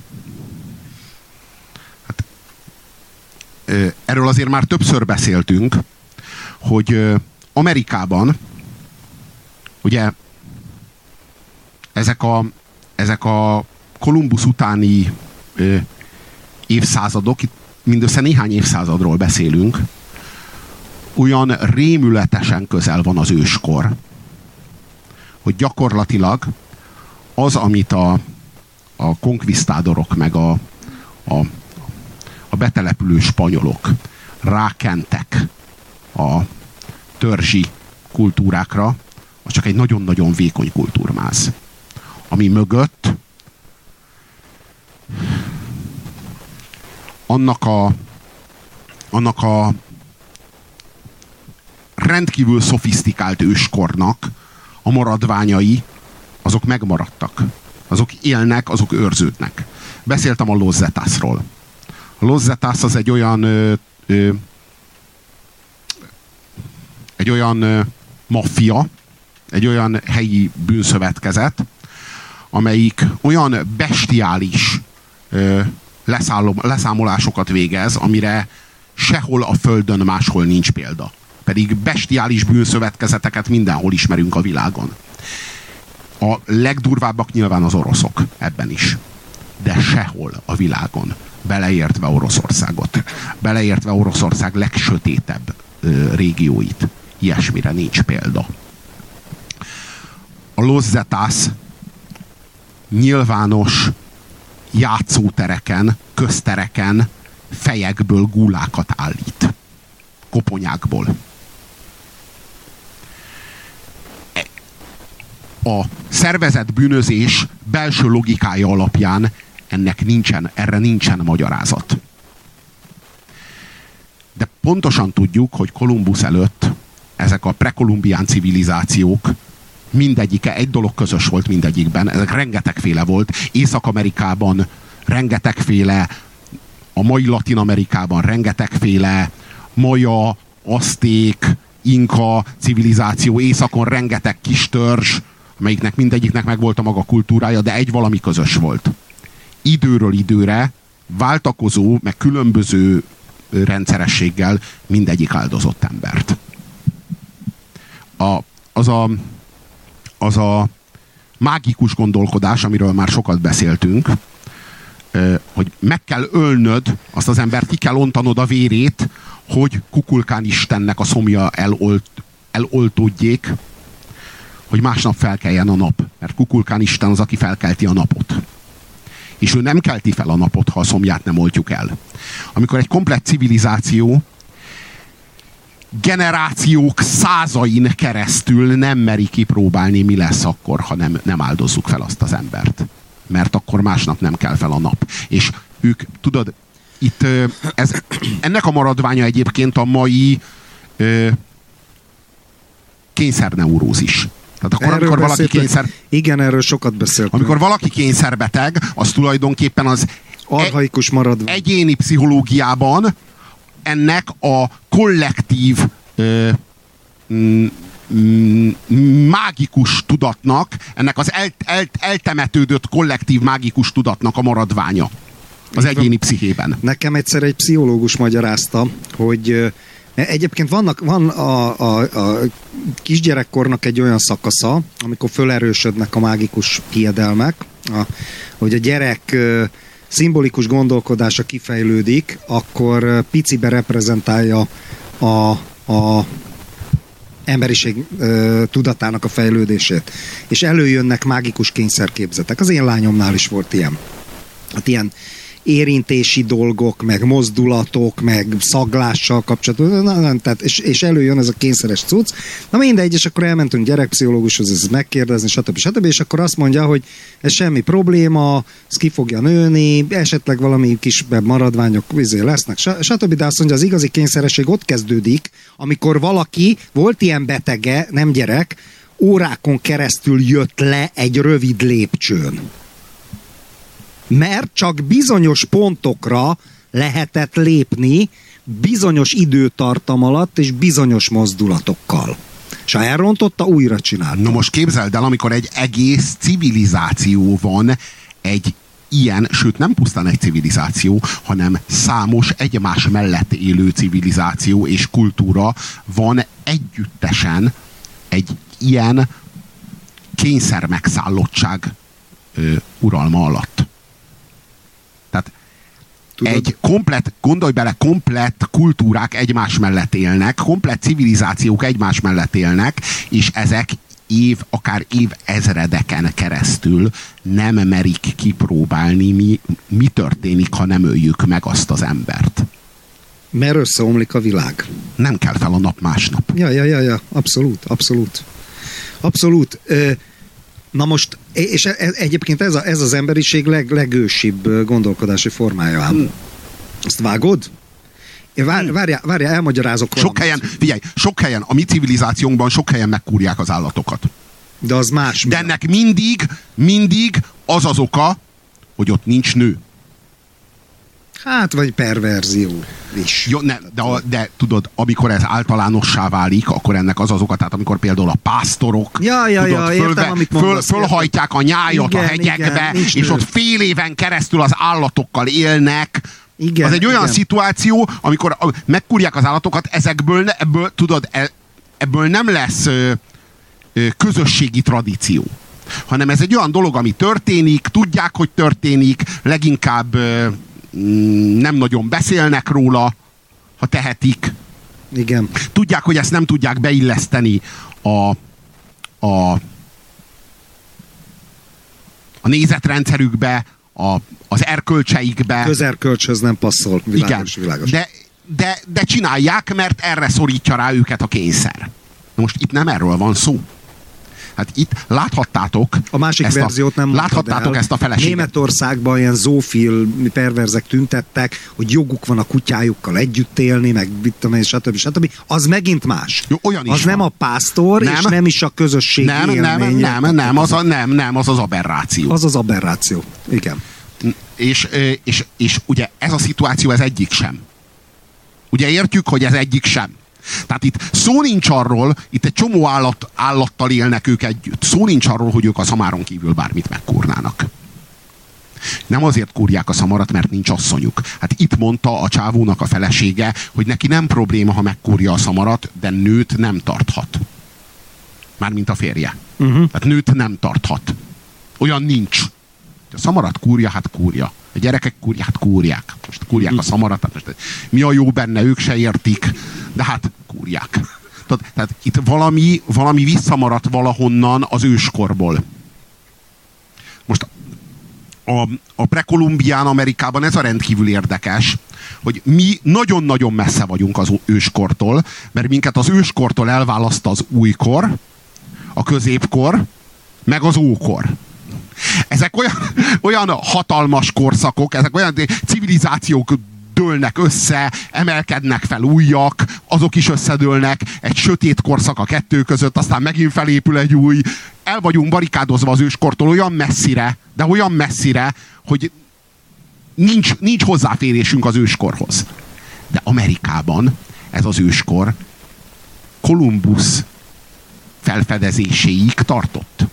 Hát, erről azért már többször beszéltünk, hogy Amerikában ugye ezek a, ezek a Kolumbusz utáni ö, évszázadok, itt mindössze néhány évszázadról beszélünk, olyan rémületesen közel van az őskor, hogy gyakorlatilag az, amit a, a konkvisztádorok meg a, a, a betelepülő spanyolok rákentek a törzsi kultúrákra, az csak egy nagyon-nagyon vékony kultúrmáz. Ami mögött annak a, annak a rendkívül szofisztikált őskornak a maradványai, azok megmaradtak. Azok élnek, azok őrződnek. Beszéltem a Los Zetászról. A Los Zetász az egy olyan ö, ö, egy olyan ö, maffia, egy olyan helyi bűnszövetkezet, amelyik olyan bestiális leszállom, leszámolásokat végez, amire sehol a földön máshol nincs példa. Pedig bestiális bűnszövetkezeteket mindenhol ismerünk a világon. A legdurvábbak nyilván az oroszok ebben is. De sehol a világon, beleértve Oroszországot, beleértve Oroszország legsötétebb ö, régióit, ilyesmire nincs példa. A Los Zetas nyilvános játszótereken, köztereken fejekből gúlákat állít. Koponyákból. A szervezett bűnözés belső logikája alapján ennek nincsen, erre nincsen magyarázat. De pontosan tudjuk, hogy Kolumbusz előtt ezek a prekolumbián civilizációk mindegyike, egy dolog közös volt mindegyikben, ezek rengetegféle volt. Észak-Amerikában rengetegféle, a mai Latin-Amerikában rengetegféle, maja, azték, inka civilizáció, északon rengeteg kis törzs, amelyiknek mindegyiknek megvolt a maga kultúrája, de egy valami közös volt. Időről időre váltakozó, meg különböző rendszerességgel mindegyik áldozott embert. A, az a az a mágikus gondolkodás, amiről már sokat beszéltünk, hogy meg kell ölnöd azt az embert, ki kell ontanod a vérét, hogy Kukulkán Istennek a szomja elolt, eloltódjék, hogy másnap felkeljen a nap. Mert Kukulkán Isten az, aki felkelti a napot. És ő nem kelti fel a napot, ha a szomját nem oltjuk el. Amikor egy komplett civilizáció generációk százain keresztül nem meri kipróbálni, mi lesz akkor, ha nem, nem áldozzuk fel azt az embert. Mert akkor másnap nem kell fel a nap. És ők, tudod, itt ez, ennek a maradványa egyébként a mai ö, kényszerneurózis. Tehát akkor, Erről amikor valaki kényszer... Igen, erről sokat beszéltünk. Amikor valaki kényszerbeteg, az tulajdonképpen az Arhaikus maradvány. egyéni pszichológiában ennek a kollektív ö, mágikus tudatnak, ennek az el, el, eltemetődött kollektív mágikus tudatnak a maradványa az egyéni pszichében. Nekem egyszer egy pszichológus magyarázta, hogy ö, Egyébként vannak, van a, a, a kisgyerekkornak egy olyan szakasza, amikor fölerősödnek a mágikus hiedelmek, a, hogy a gyerek szimbolikus gondolkodása kifejlődik, akkor ö, picibe reprezentálja a, a emberiség ö, tudatának a fejlődését. És előjönnek mágikus kényszerképzetek. Az én lányomnál is volt ilyen. Hát ilyen érintési dolgok, meg mozdulatok, meg szaglással kapcsolatos, na, na, tehát, és, és előjön ez a kényszeres cucc. Na mindegy, és akkor elmentünk gyerekpszichológushoz, ez megkérdezni, stb. stb. És akkor azt mondja, hogy ez semmi probléma, ez ki fogja nőni, esetleg valami kis maradványok izé lesznek, stb. De azt mondja, az igazi kényszeresség ott kezdődik, amikor valaki volt ilyen betege, nem gyerek, órákon keresztül jött le egy rövid lépcsőn. Mert csak bizonyos pontokra lehetett lépni bizonyos időtartam alatt és bizonyos mozdulatokkal. És ha elrontotta, újra csinálta. Na most képzeld el, amikor egy egész civilizáció van egy ilyen, sőt nem pusztán egy civilizáció, hanem számos egymás mellett élő civilizáció és kultúra van együttesen egy ilyen kényszer megszállottság ö, uralma alatt. Tudod? egy komplet, gondolj bele, komplett kultúrák egymás mellett élnek, komplett civilizációk egymás mellett élnek, és ezek év, akár év ezredeken keresztül nem merik kipróbálni, mi, mi történik, ha nem öljük meg azt az embert. Mert összeomlik a világ. Nem kell fel a nap másnap. Ja, ja, ja, ja, abszolút, abszolút. Abszolút. Na most, és e, e, egyébként ez, a, ez az emberiség leg, legősibb gondolkodási formája ám. Hmm. Azt vágod? Vár, várjál, várjál, elmagyarázok Sok helyen, figyelj, sok helyen, a mi civilizációnkban sok helyen megkúrják az állatokat. De az más. De ennek mindig, mindig az az oka, hogy ott nincs nő. Hát, vagy perverzió is. Jó, ne, de, de tudod, amikor ez általánossá válik, akkor ennek az az oka, tehát amikor például a pásztorok ja, ja, tudod, ja, fölve, értem, amit föl, fölhajtják a nyájat igen, a hegyekbe, igen, és nő. ott fél éven keresztül az állatokkal élnek, igen, az egy olyan igen. szituáció, amikor megkúrják az állatokat, ezekből, ebből, tudod, e, ebből nem lesz ö, ö, közösségi tradíció hanem ez egy olyan dolog, ami történik, tudják, hogy történik, leginkább ö, nem nagyon beszélnek róla, ha tehetik. Igen. Tudják, hogy ezt nem tudják beilleszteni a, a, a nézetrendszerükbe, a, az erkölcseikbe. Közerkölcshöz nem passzol. Világos, Igen. világos. De, de, de csinálják, mert erre szorítja rá őket a kényszer. Na most itt nem erről van szó. Hát itt láthattátok. A másik ezt verziót nem Láthattátok el. ezt a feleséget. Németországban ilyen zófil perverzek tüntettek, hogy joguk van a kutyájukkal együtt élni, meg mit tudom én, stb. stb. Az megint más. Jó, olyan is az van. nem a pásztor, nem. és nem is a közösség nem, nem, nem, nem, az a, nem, nem, az az aberráció. Az az aberráció, igen. És, és, és ugye ez a szituáció, ez egyik sem. Ugye értjük, hogy ez egyik sem. Tehát itt szó nincs arról, itt egy csomó állat, állattal élnek ők együtt. Szó nincs arról, hogy ők a szamáron kívül bármit megkúrnának. Nem azért kúrják a szamarat, mert nincs asszonyuk. Hát itt mondta a csávónak a felesége, hogy neki nem probléma, ha megkúrja a szamarat, de nőt nem tarthat. Mármint a férje. Uh-huh. Tehát nőt nem tarthat. Olyan nincs. A szamarat kúrja, hát kúrja. A gyerekek kúrják, hát kúrják. Most kúrják a szamarat, most mi a jó benne, ők se értik, de hát kúrják. Tehát, tehát itt valami, valami visszamaradt valahonnan az őskorból. Most a, a prekolumbián Amerikában ez a rendkívül érdekes, hogy mi nagyon-nagyon messze vagyunk az őskortól, mert minket az őskortól elválaszt az újkor, a középkor, meg az ókor. Ezek olyan, olyan hatalmas korszakok, ezek olyan civilizációk dőlnek össze, emelkednek fel újak, azok is összedőlnek, egy sötét korszak a kettő között, aztán megint felépül egy új. El vagyunk barikádozva az őskortól olyan messzire, de olyan messzire, hogy nincs, nincs hozzáférésünk az őskorhoz. De Amerikában ez az őskor Kolumbusz felfedezéséig tartott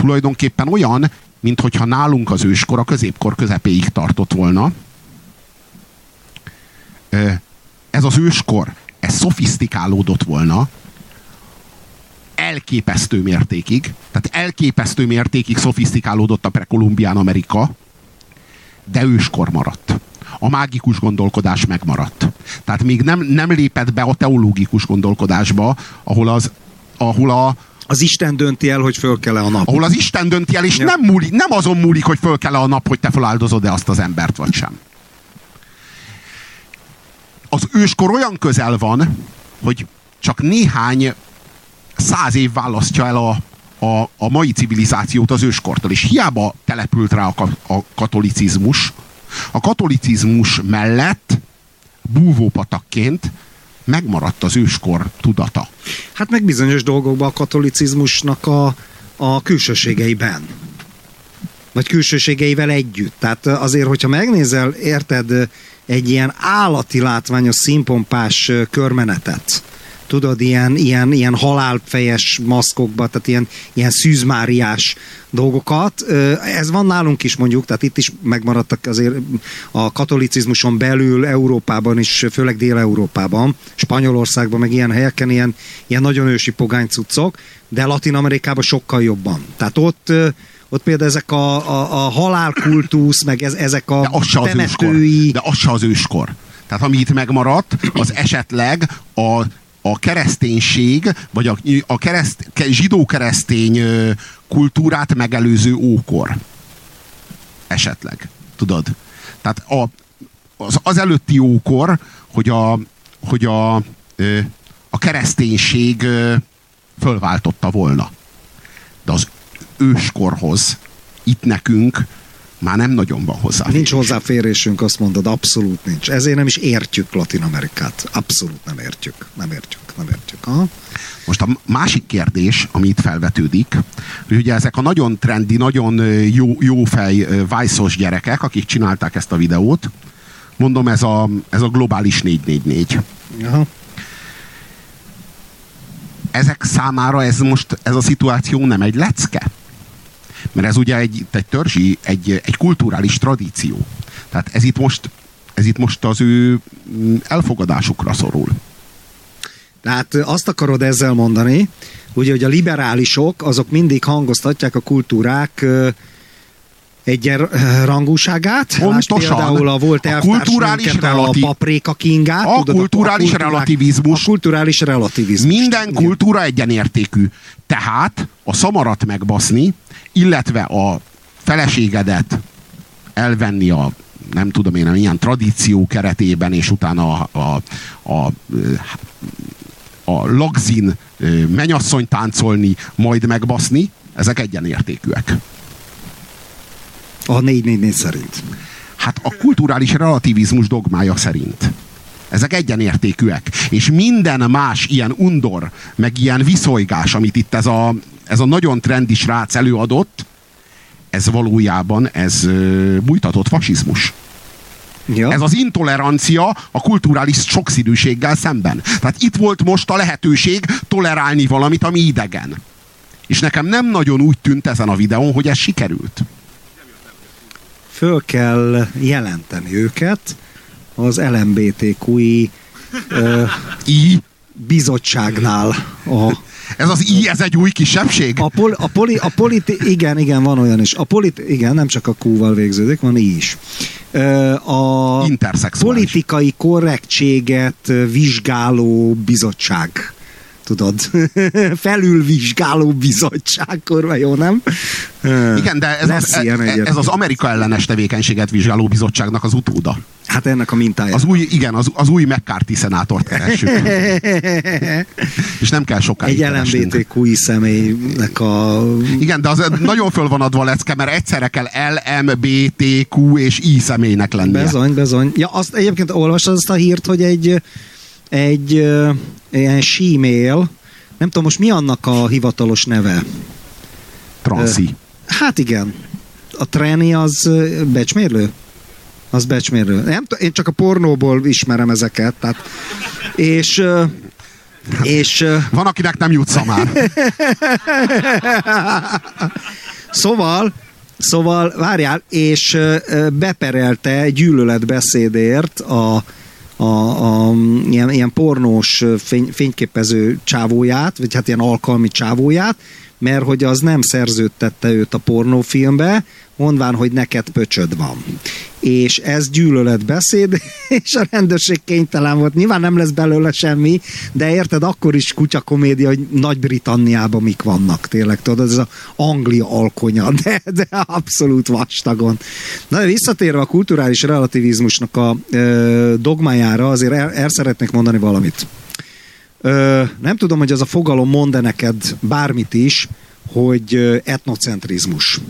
tulajdonképpen olyan, mint hogyha nálunk az őskor a középkor közepéig tartott volna. Ez az őskor, ez szofisztikálódott volna, elképesztő mértékig, tehát elképesztő mértékig szofisztikálódott a prekolumbián Amerika, de őskor maradt. A mágikus gondolkodás megmaradt. Tehát még nem, nem lépett be a teológikus gondolkodásba, ahol, az, ahol a, Az Isten dönti el, hogy föl kell-e a nap. Ahol az Isten dönti el, és Ja. nem, múli, nem azon múlik, hogy föl kell a nap, hogy te feláldozod-e azt az embert, vagy sem. Az őskor olyan közel van, hogy csak néhány száz év választja el a, a, a mai civilizációt az őskortól, és hiába települt rá a, a katolicizmus, a katolicizmus mellett búvópatakként megmaradt az őskor tudata. Hát meg bizonyos dolgokban a katolicizmusnak a, a külsőségeiben. Vagy külsőségeivel együtt. Tehát azért, hogyha megnézel, érted, egy ilyen állati látványos színpompás körmenetet, tudod, ilyen, ilyen, ilyen halálfejes maszkokba, tehát ilyen, ilyen szűzmáriás dolgokat. Ez van nálunk is mondjuk, tehát itt is megmaradtak azért a katolicizmuson belül Európában is, főleg Dél-Európában, Spanyolországban, meg ilyen helyeken ilyen, ilyen nagyon ősi pogány cuccok, de Latin Amerikában sokkal jobban. Tehát ott ott például ezek a, a, a halálkultusz, meg ez, ezek a De az se az őskor. temetői... De az se az őskor. Tehát ami itt megmaradt, az esetleg a, a kereszténység, vagy a, a kereszt, ke- zsidó-keresztény kultúrát megelőző ókor. Esetleg. Tudod? Tehát a, az, az előtti ókor, hogy a, hogy a, a kereszténység fölváltotta volna. De az őskorhoz itt nekünk már nem nagyon van hozzá. Nincs hozzáférésünk, azt mondod, abszolút nincs. Ezért nem is értjük Latin Amerikát. Abszolút nem értjük. Nem értjük, nem értjük. Aha. Most a másik kérdés, ami itt felvetődik, hogy ugye ezek a nagyon trendi, nagyon jó, jó fej ö, vájszos gyerekek, akik csinálták ezt a videót, mondom, ez a, ez a globális 444. Aha. Ezek számára ez most, ez a szituáció nem egy lecke? Mert ez ugye egy, egy törzsi, egy, egy kulturális tradíció. Tehát ez itt most, ez itt most az ő mm, elfogadásukra szorul. Tehát azt akarod ezzel mondani, ugye, hogy a liberálisok azok mindig hangoztatják a kultúrák egyenrangúságát. Lásd Pontosan. Például a volt A kulturális relatív- a paprika kingát. A kulturális relativizmus. A kulturális relativizmus. Minden kultúra egyenértékű. Tehát a szamarat megbaszni, illetve a feleségedet elvenni a nem tudom én, ilyen tradíció keretében, és utána a, a, a, a lagzin menyasszony táncolni, majd megbaszni, ezek egyenértékűek. A 444 szerint. Hát a kulturális relativizmus dogmája szerint. Ezek egyenértékűek. És minden más ilyen undor, meg ilyen viszolygás, amit itt ez a, ez a nagyon trendi srác előadott, ez valójában ez bújtatott fasizmus. Ja. Ez az intolerancia a kulturális sokszínűséggel szemben. Tehát itt volt most a lehetőség tolerálni valamit, ami idegen. És nekem nem nagyon úgy tűnt ezen a videón, hogy ez sikerült. Föl kell jelenteni őket az LMBTQI ö, I bizottságnál. A, ez az I, ez egy új kisebbség? A, pol, a, poli, a politi, igen, igen, van olyan is. A politi, igen, nem csak a Q-val végződik, van I is. A politikai korrektséget vizsgáló bizottság. Tudod, felülvizsgáló bizottság, kurva jó, nem? Igen, de ez lesz az, ilyen e- egyet. ez az Amerika ellenes tevékenységet vizsgáló bizottságnak az utóda. Hát ennek a mintája. Az új, igen, az, az új McCarthy szenátort keressük. És nem kell sokáig Egy. LMBTQI személynek a... Igen, de az nagyon föl van adva a lecke, mert egyszerre kell LMBTQ és I személynek lennie. Bezony, bezony. Ja, azt egyébként olvastad azt a hírt, hogy egy, egy ö, ilyen símél, nem tudom, most mi annak a hivatalos neve? Transzi. Hát igen. A treni az ö, becsmérlő? Az becsmérlő. Nem, én csak a pornóból ismerem ezeket, tehát és ö, és ö, Van, akinek nem jut szamár. Szóval, szóval, várjál, és ö, ö, beperelte gyűlöletbeszédért a, a, a ilyen, ilyen pornós fény, fényképező csávóját, vagy hát ilyen alkalmi csávóját, mert hogy az nem szerződtette őt a pornófilmbe, mondván, hogy neked pöcsöd van. és ez gyűlöletbeszéd, és a rendőrség kénytelen volt. Nyilván nem lesz belőle semmi, de érted, akkor is kutyakomédia, hogy Nagy-Britanniában mik vannak, tényleg, tudod, ez az Anglia alkonya, de, de abszolút vastagon. Na, visszatérve a kulturális relativizmusnak a ö, dogmájára, azért el, el szeretnék mondani valamit. Ö, nem tudom, hogy az a fogalom mond-e neked bármit is, hogy etnocentrizmus.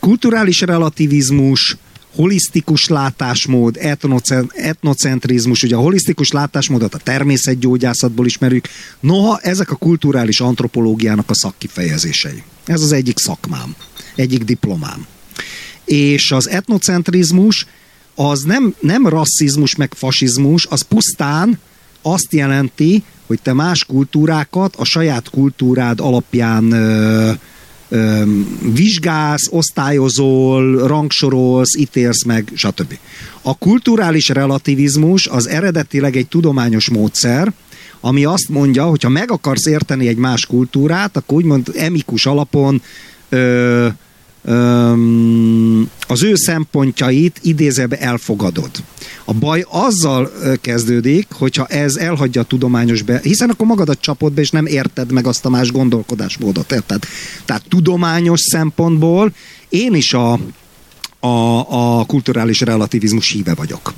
Kulturális relativizmus, holisztikus látásmód, etnocen- etnocentrizmus, ugye a holisztikus látásmódot a természetgyógyászatból ismerjük, noha ezek a kulturális antropológiának a szakkifejezései. Ez az egyik szakmám, egyik diplomám. És az etnocentrizmus az nem, nem rasszizmus meg fasizmus, az pusztán azt jelenti, hogy te más kultúrákat a saját kultúrád alapján ö, ö, vizsgálsz, osztályozol, rangsorolsz, ítélsz meg, stb. A kulturális relativizmus az eredetileg egy tudományos módszer, ami azt mondja, hogy ha meg akarsz érteni egy más kultúrát, akkor úgymond emikus alapon ö, az ő szempontjait idézőbe elfogadod. A baj azzal kezdődik, hogyha ez elhagyja a tudományos be, hiszen akkor magadat csapod be, és nem érted meg azt a más gondolkodásmódot, érted? Tehát tudományos szempontból én is a, a, a kulturális relativizmus híve vagyok.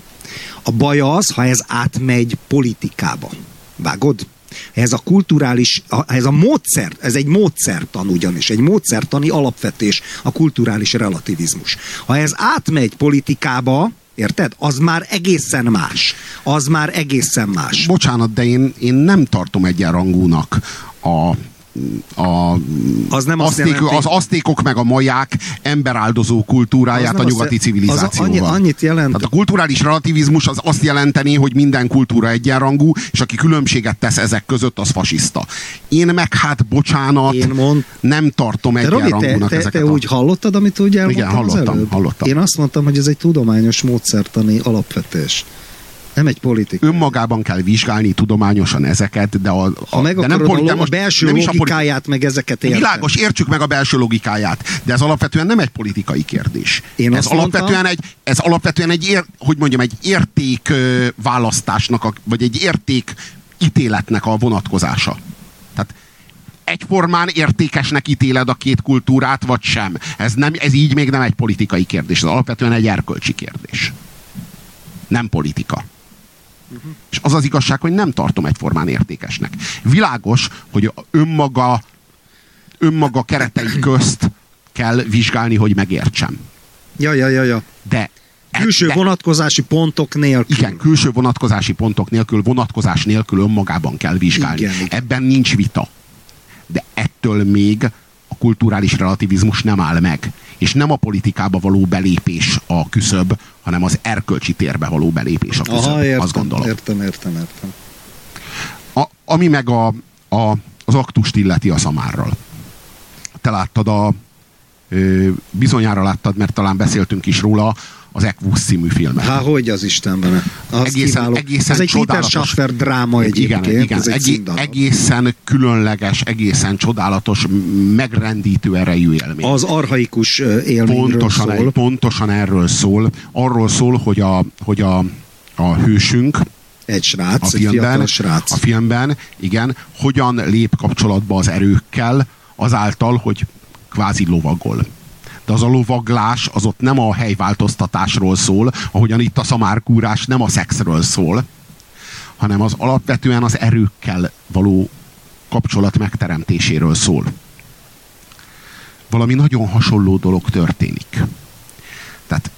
A baj az, ha ez átmegy politikába. Vágod? Ez a kulturális, ez a módszer, ez egy módszertan ugyanis, egy módszertani alapvetés a kulturális relativizmus. Ha ez átmegy politikába, érted? Az már egészen más. Az már egészen más. Bocsánat, de én, én nem tartom egyenrangúnak a a, az nem azt azték, jelenti- az asztékok meg a maják emberáldozó kultúráját a nyugati azt- civilizációval. az annyi- annyit jelent- Tehát a kulturális relativizmus az azt jelenteni, hogy minden kultúra egyenrangú, és aki különbséget tesz ezek között, az fasiszta. Én meg hát, bocsánat, Én mond... nem tartom Robi, te, egyenrangúnak te, ezeket te a... úgy hallottad, amit úgy elmondtam Igen, hallottam, hallottam. Én azt mondtam, hogy ez egy tudományos módszertani alapvetés. Nem egy politika. Önmagában kell vizsgálni tudományosan ezeket, de, a, a, Ha meg de akarod poli- a, a belső nem is a politi- logikáját, meg ezeket érteni. Világos, értsük meg a belső logikáját, de ez alapvetően nem egy politikai kérdés. Én ez alapvetően mondtam- egy, ez alapvetően egy, ér, hogy mondjam, egy érték választásnak, a, vagy egy érték ítéletnek a vonatkozása. Tehát egyformán értékesnek ítéled a két kultúrát, vagy sem. Ez, nem, ez így még nem egy politikai kérdés, ez alapvetően egy erkölcsi kérdés. Nem politika. És az az igazság, hogy nem tartom egyformán értékesnek. Világos, hogy önmaga, önmaga keretei közt kell vizsgálni, hogy megértsem. Ja, ja, ja, ja. De Külső de- vonatkozási pontok nélkül. igen, külső vonatkozási pontok nélkül, vonatkozás nélkül önmagában kell vizsgálni. Igen. Ebben nincs vita. De ettől még kulturális relativizmus nem áll meg. És nem a politikába való belépés a küszöb, hanem az erkölcsi térbe való belépés a küszöb. Aha, értem, azt gondolom. értem, értem, értem. A, ami meg a, a, az aktust illeti a szamárral. Te láttad a bizonyára láttad, mert talán beszéltünk is róla, az Equus című filmet. Há, hogy az Istenben. Az egészen, kiváló. egészen ez egy Peter. Schaffer dráma egyébként. Igen, igen ez egy egé- egészen különleges, egészen csodálatos, megrendítő erejű élmény. Az arhaikus élményről pontosan, szól. pontosan erről szól. Arról szól, hogy a, hogy a, a hősünk Egy srác, a egy filmben, fiatal srác. a filmben, igen, hogyan lép kapcsolatba az erőkkel, azáltal, hogy kvázi lovagol. De az a lovaglás az ott nem a helyváltoztatásról szól, ahogyan itt a szamárkúrás nem a szexről szól, hanem az alapvetően az erőkkel való kapcsolat megteremtéséről szól. Valami nagyon hasonló dolog történik. Tehát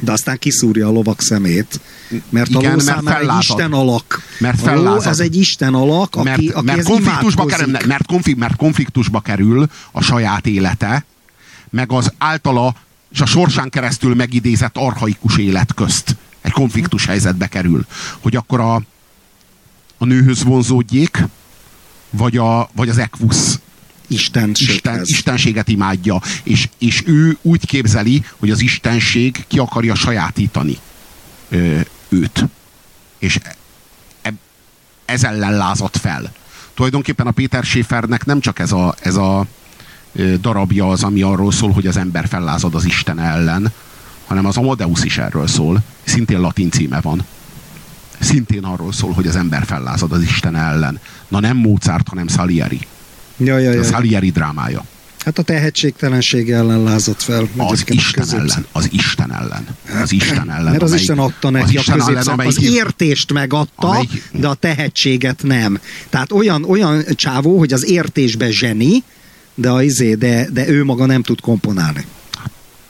De aztán kiszúrja a lovak szemét, mert a Igen, ló mert egy fellázad. Isten alak. Mert a ló fellázad. ez egy Isten alak, aki, mert, aki mert, konfliktusba kerül, mert, konflikt, mert konfliktusba kerül a saját élete, meg az általa és a sorsán keresztül megidézett arhaikus élet közt egy konfliktus helyzetbe kerül. Hogy akkor a, a nőhöz vonzódjék, vagy, a, vagy az ekvusz. Isten, istenséget imádja. És, és ő úgy képzeli, hogy az istenség ki akarja sajátítani ö, őt. És e, ez ellen lázadt fel. Tulajdonképpen a Péter Schäfernek nem csak ez a, ez a darabja az, ami arról szól, hogy az ember fellázad az Isten ellen, hanem az Amadeus is erről szól. Szintén latin címe van. Szintén arról szól, hogy az ember fellázad az Isten ellen. Na nem Mozart, hanem Salieri. Ja, ja, Ez a ja. Salieri drámája. Hát a tehetségtelenség ellen lázott fel. Az a Isten ellen. Az Isten ellen. Az Isten ellen. Mert az amelyik- Isten adta az neki a Isten ellen, középszak, amelyik- az értést megadta, amelyik- de a tehetséget nem. Tehát olyan, olyan csávó, hogy az értésben zseni, de, a izé, de, de ő maga nem tud komponálni.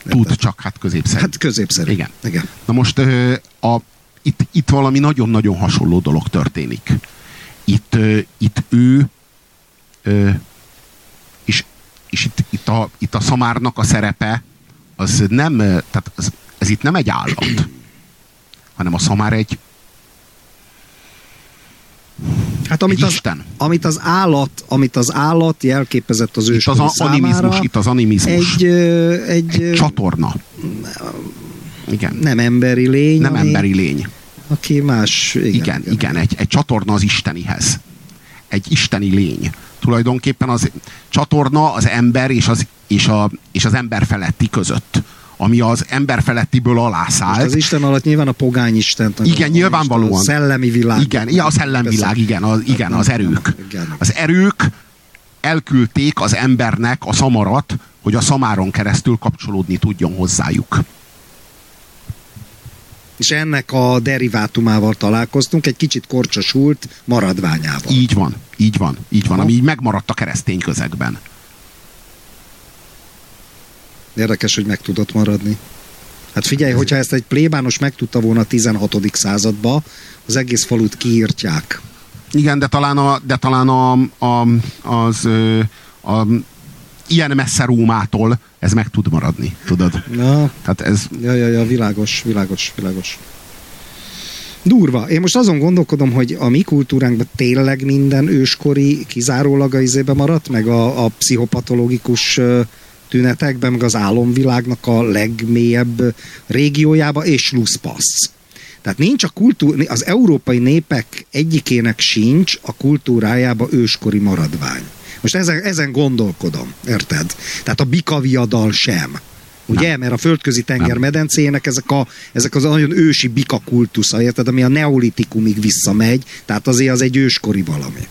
Tud, csak hát középszerű. Hát középszerű. Igen. Igen. Na most ö, a, itt, itt valami nagyon-nagyon hasonló dolog történik. Itt, ö, itt ő ö, és, és itt, itt, a, itt a szamárnak a szerepe az nem, tehát az, ez itt nem egy állat, hanem a szamár egy, Hát amit egy az, Isten. amit az állat, amit az állat jelképezett az Itt az animizmus, itt az animizmus. Egy, egy, ö, Csatorna. Igen. nem emberi lény, Nem ami, emberi lény. aki más, igen, Igen, igen, igen egy, egy csatorna az istenihez. Egy isteni lény. Tulajdonképpen az csatorna az ember és az, és a, és az ember feletti között. Ami az ember felettiből Most alászállt. az Isten alatt nyilván a pogány Isten. Igen, nyilvánvalóan. A szellemi világ. Igen, ja, a szellemvilág, igen, az, igen, az erők. Igen. Az erők elküldték az embernek a szamarat, hogy a szamáron keresztül kapcsolódni tudjon hozzájuk. És ennek a derivátumával találkoztunk, egy kicsit korcsosult maradványával. Így van, így van, így van, Aha. ami így megmaradt a keresztény közegben. Érdekes, hogy meg tudott maradni. Hát figyelj, hogyha ezt egy plébános meg tudta volna a 16. századba, az egész falut kiírtják. Igen, de talán, a, de talán a, a, az a, ilyen messze Rómától ez meg tud maradni, tudod? Na, Tehát ez, ja, ja, ja, világos, világos, világos. Durva. Én most azon gondolkodom, hogy a mi kultúránkban tényleg minden őskori kizárólag a izébe maradt, meg a, a pszichopatológikus ö, tünetekben, meg az álomvilágnak a legmélyebb régiójába, és slusszpassz. Tehát nincs a kultúr, az európai népek egyikének sincs a kultúrájába őskori maradvány. Most ezen, ezen gondolkodom, érted? Tehát a bikaviadal sem. Ugye? Nem. Mert a földközi tenger medencéjének ezek, a, ezek az nagyon ősi bika kultusza, érted? Ami a neolitikumig visszamegy, tehát azért az egy őskori valami.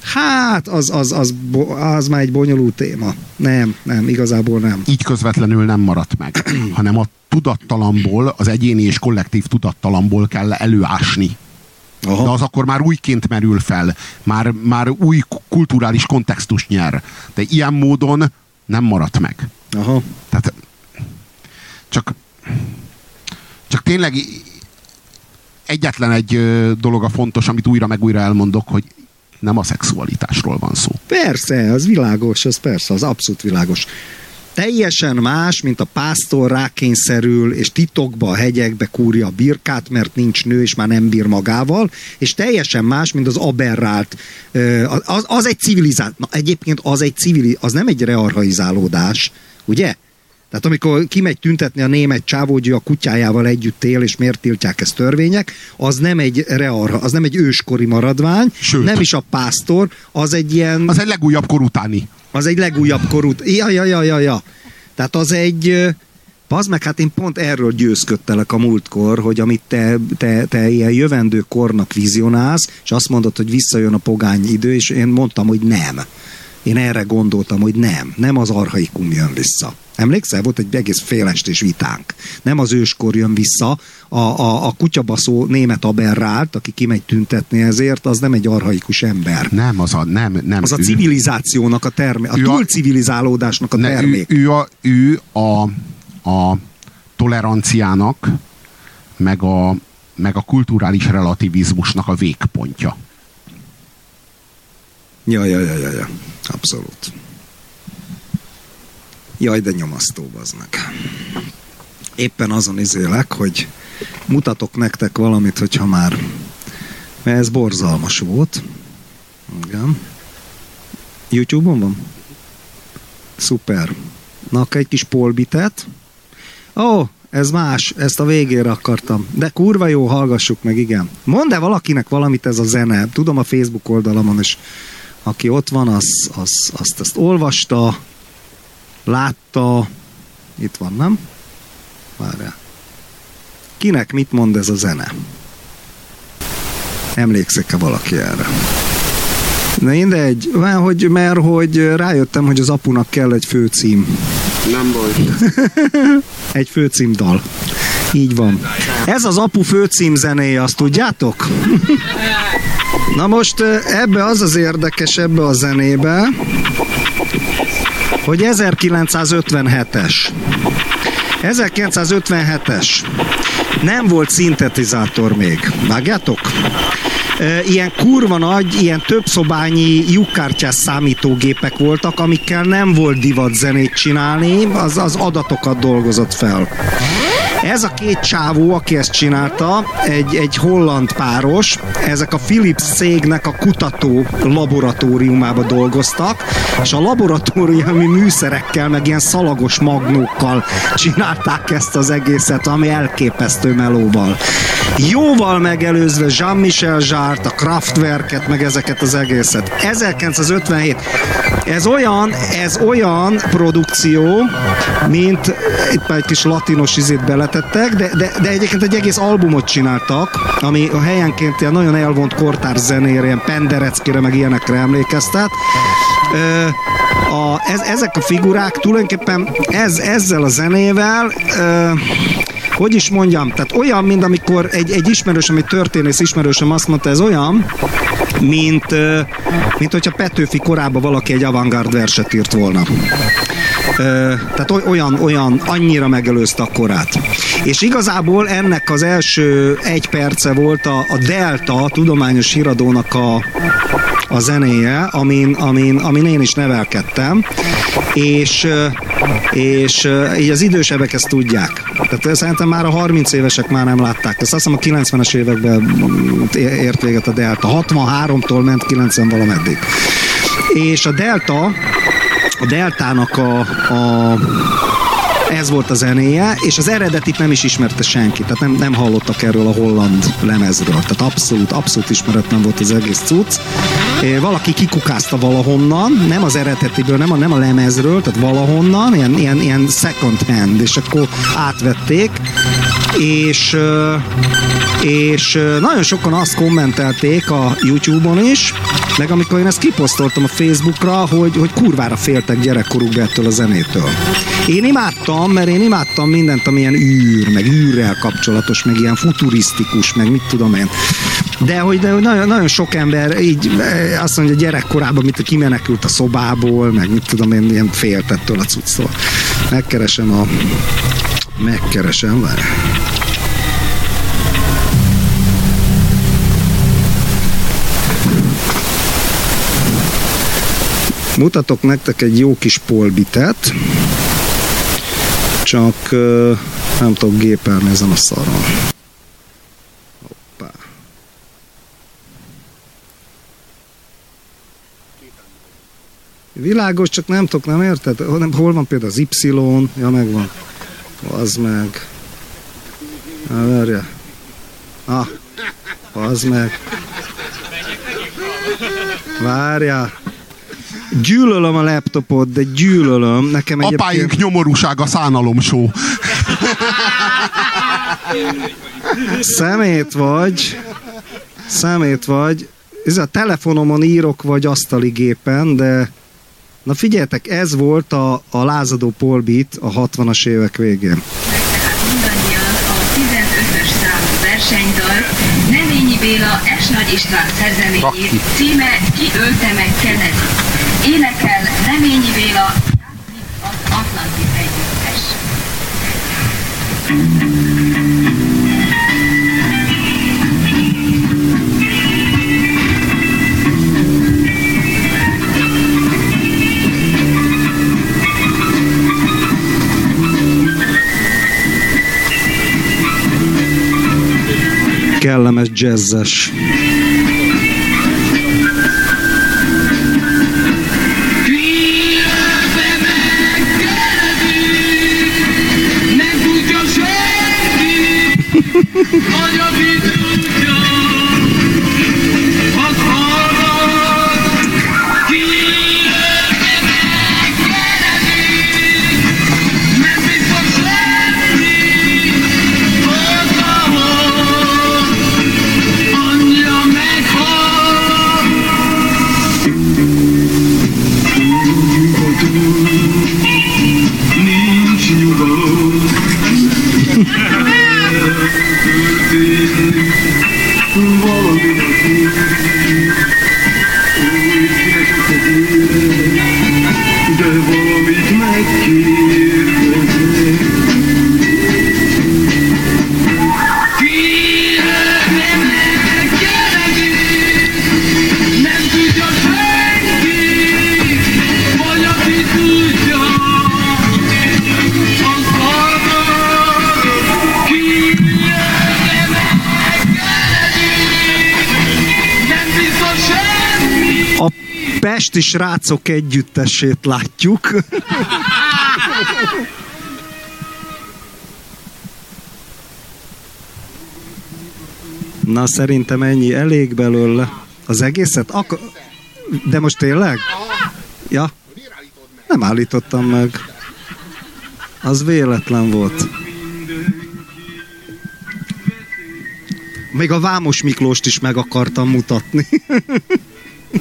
Hát, az, az, az, az már egy bonyolult téma. Nem, nem, igazából nem. így közvetlenül nem maradt meg, hanem a tudattalamból, az egyéni és kollektív tudattalamból kell előásni. Aha. De az akkor már újként merül fel, már, már új kulturális kontextus nyer. De ilyen módon nem maradt meg. Aha. Tehát csak, csak tényleg egyetlen egy dolog a fontos, amit újra meg újra elmondok, hogy nem a szexualitásról van szó. Persze, az világos, az persze, az abszolút világos. Teljesen más, mint a pásztor rákényszerül, és titokba a hegyekbe kúrja a birkát, mert nincs nő, és már nem bír magával, és teljesen más, mint az aberrált. Az, az egy civilizált. Na, egyébként az egy civili, az nem egy rearhaizálódás, ugye? Tehát amikor kimegy tüntetni a német csávó, hogy ő a kutyájával együtt él, és miért tiltják ezt törvények, az nem egy rearha, az nem egy őskori maradvány, Sőt. nem is a pásztor, az egy ilyen... Az egy legújabb kor utáni. Az egy legújabb korút. Ja, ja, ja, ja, ja. Tehát az egy... Az meg, hát én pont erről győzködtelek a múltkor, hogy amit te, te, te ilyen jövendő kornak vizionálsz, és azt mondod, hogy visszajön a pogány idő, és én mondtam, hogy nem. Én erre gondoltam, hogy nem. Nem az arhaikum jön vissza. Emlékszel? Volt egy egész félestés vitánk. Nem az őskor jön vissza. A, a, a kutyabaszó német aberrált, aki kimegy tüntetni ezért, az nem egy arhaikus ember. Nem, az a, nem, nem. Az a ő- civilizációnak a termék, a Ő a- túlcivilizálódásnak a Ne, ő, termék. ő, a, ő a, a toleranciának, meg a, meg a kulturális relativizmusnak a végpontja. Ja, ja, ja, ja, ja. Abszolút. Jaj, de nyomasztó az meg. Éppen azon izélek, hogy mutatok nektek valamit, hogyha már... Mert ez borzalmas volt. Igen. YouTube-on van? Szuper. Na, egy kis polbitet. Ó, ez más, ezt a végére akartam. De kurva jó, hallgassuk meg, igen. Mondd-e valakinek valamit ez a zene? Tudom a Facebook oldalamon is aki ott van, az, az, azt ezt olvasta, látta, itt van, nem? Várjál. Kinek mit mond ez a zene? Emlékszik-e valaki erre? Na mindegy, mert hogy, mert hogy rájöttem, hogy az apunak kell egy főcím. Nem baj. egy főcímdal. Így van. Ez az apu főcím zenéje, azt tudjátok? Na most ebbe az az érdekes ebbe a zenébe, hogy 1957-es. 1957-es. Nem volt szintetizátor még. Vágjátok? Ilyen kurva nagy, ilyen többszobányi lyukkártyás számítógépek voltak, amikkel nem volt divat zenét csinálni, az, az adatokat dolgozott fel. Ez a két csávó, aki ezt csinálta, egy, egy holland páros, ezek a Philips cégnek a kutató laboratóriumába dolgoztak, és a laboratóriumi műszerekkel, meg ilyen szalagos magnókkal csinálták ezt az egészet, ami elképesztő melóval. Jóval megelőzve Jean-Michel Jarre, a Kraftwerket, meg ezeket az egészet. 1957. Ez olyan, ez olyan produkció, mint itt már egy kis latinos izét beletettek, de, de, de egyébként egy egész albumot csináltak, ami a helyenként ilyen nagyon elvont kortár zenére, ilyen Pendereckire, meg ilyenekre emlékeztet. Ö, a, ez, ezek a figurák tulajdonképpen ez, ezzel a zenével ö, hogy is mondjam, tehát olyan, mint amikor egy, egy ismerősöm, egy történész ismerősöm azt mondta, ez olyan, mint, mint hogyha Petőfi korában valaki egy avantgárd verset írt volna. Tehát oly- olyan, olyan, annyira megelőzte a korát. És igazából ennek az első egy perce volt a, a Delta a tudományos híradónak a, a zenéje, amin, amin, amin én is nevelkedtem, és, és így az idősebbek ezt tudják. Tehát szerintem már a 30 évesek már nem látták. Ezt azt hiszem a 90-es években mm, ért véget a Delta. 63-tól ment 90 valameddig. És a Delta, a Deltának a, a ez volt a zenéje, és az eredetit nem is ismerte senki, tehát nem, nem hallottak erről a holland lemezről, tehát abszolút, abszolút ismeretlen volt az egész cucc. Valaki kikukázta valahonnan, nem az eredetiből, nem a, nem a lemezről, tehát valahonnan, ilyen, ilyen, ilyen second hand, és akkor átvették, és, és nagyon sokan azt kommentelték a YouTube-on is, meg amikor én ezt kiposztoltam a Facebookra, hogy, hogy kurvára féltek gyerekkorukba ettől a zenétől. Én imádtam, mert én imádtam mindent, ami ilyen űr, meg űrrel kapcsolatos, meg ilyen futurisztikus, meg mit tudom én. De hogy, de hogy nagyon, nagyon sok ember így eh, azt mondja, gyerekkorában, mit kimenekült a szobából, meg mit tudom én, ilyen félt ettől a cucctól. Megkeresem a... Megkeresem, várj. Mutatok nektek egy jó kis polbitet, csak nem tudok gépelni ezen a szaron. Világos, csak nem tudok, nem érted? Hol van például az Y? Ja, megvan. Az meg. Várja. Ah, az meg. Várjál. Gyűlölöm a laptopot, de gyűlölöm. Nekem Apáink nyomorúsága szánalomsó. Szemét vagy. Szemét vagy. Ez a telefonomon írok, vagy asztali gépen, de na figyeljetek, ez volt a, a lázadó polbit a 60-as évek végén. mindannyian a 15-ös számú versenydal Neményi Béla S. Nagy István szerzeményét címe Ki ölte meg Kennedy. Énekel Neményi Béla az Atlantis együttes. Kellemes jazzes. Hogy a Pesti srácok együttesét látjuk. Na, szerintem ennyi. Elég belőle. Az egészet? Ak- De most tényleg? Ja? Nem állítottam meg. Az véletlen volt. Még a Vámos Miklóst is meg akartam mutatni.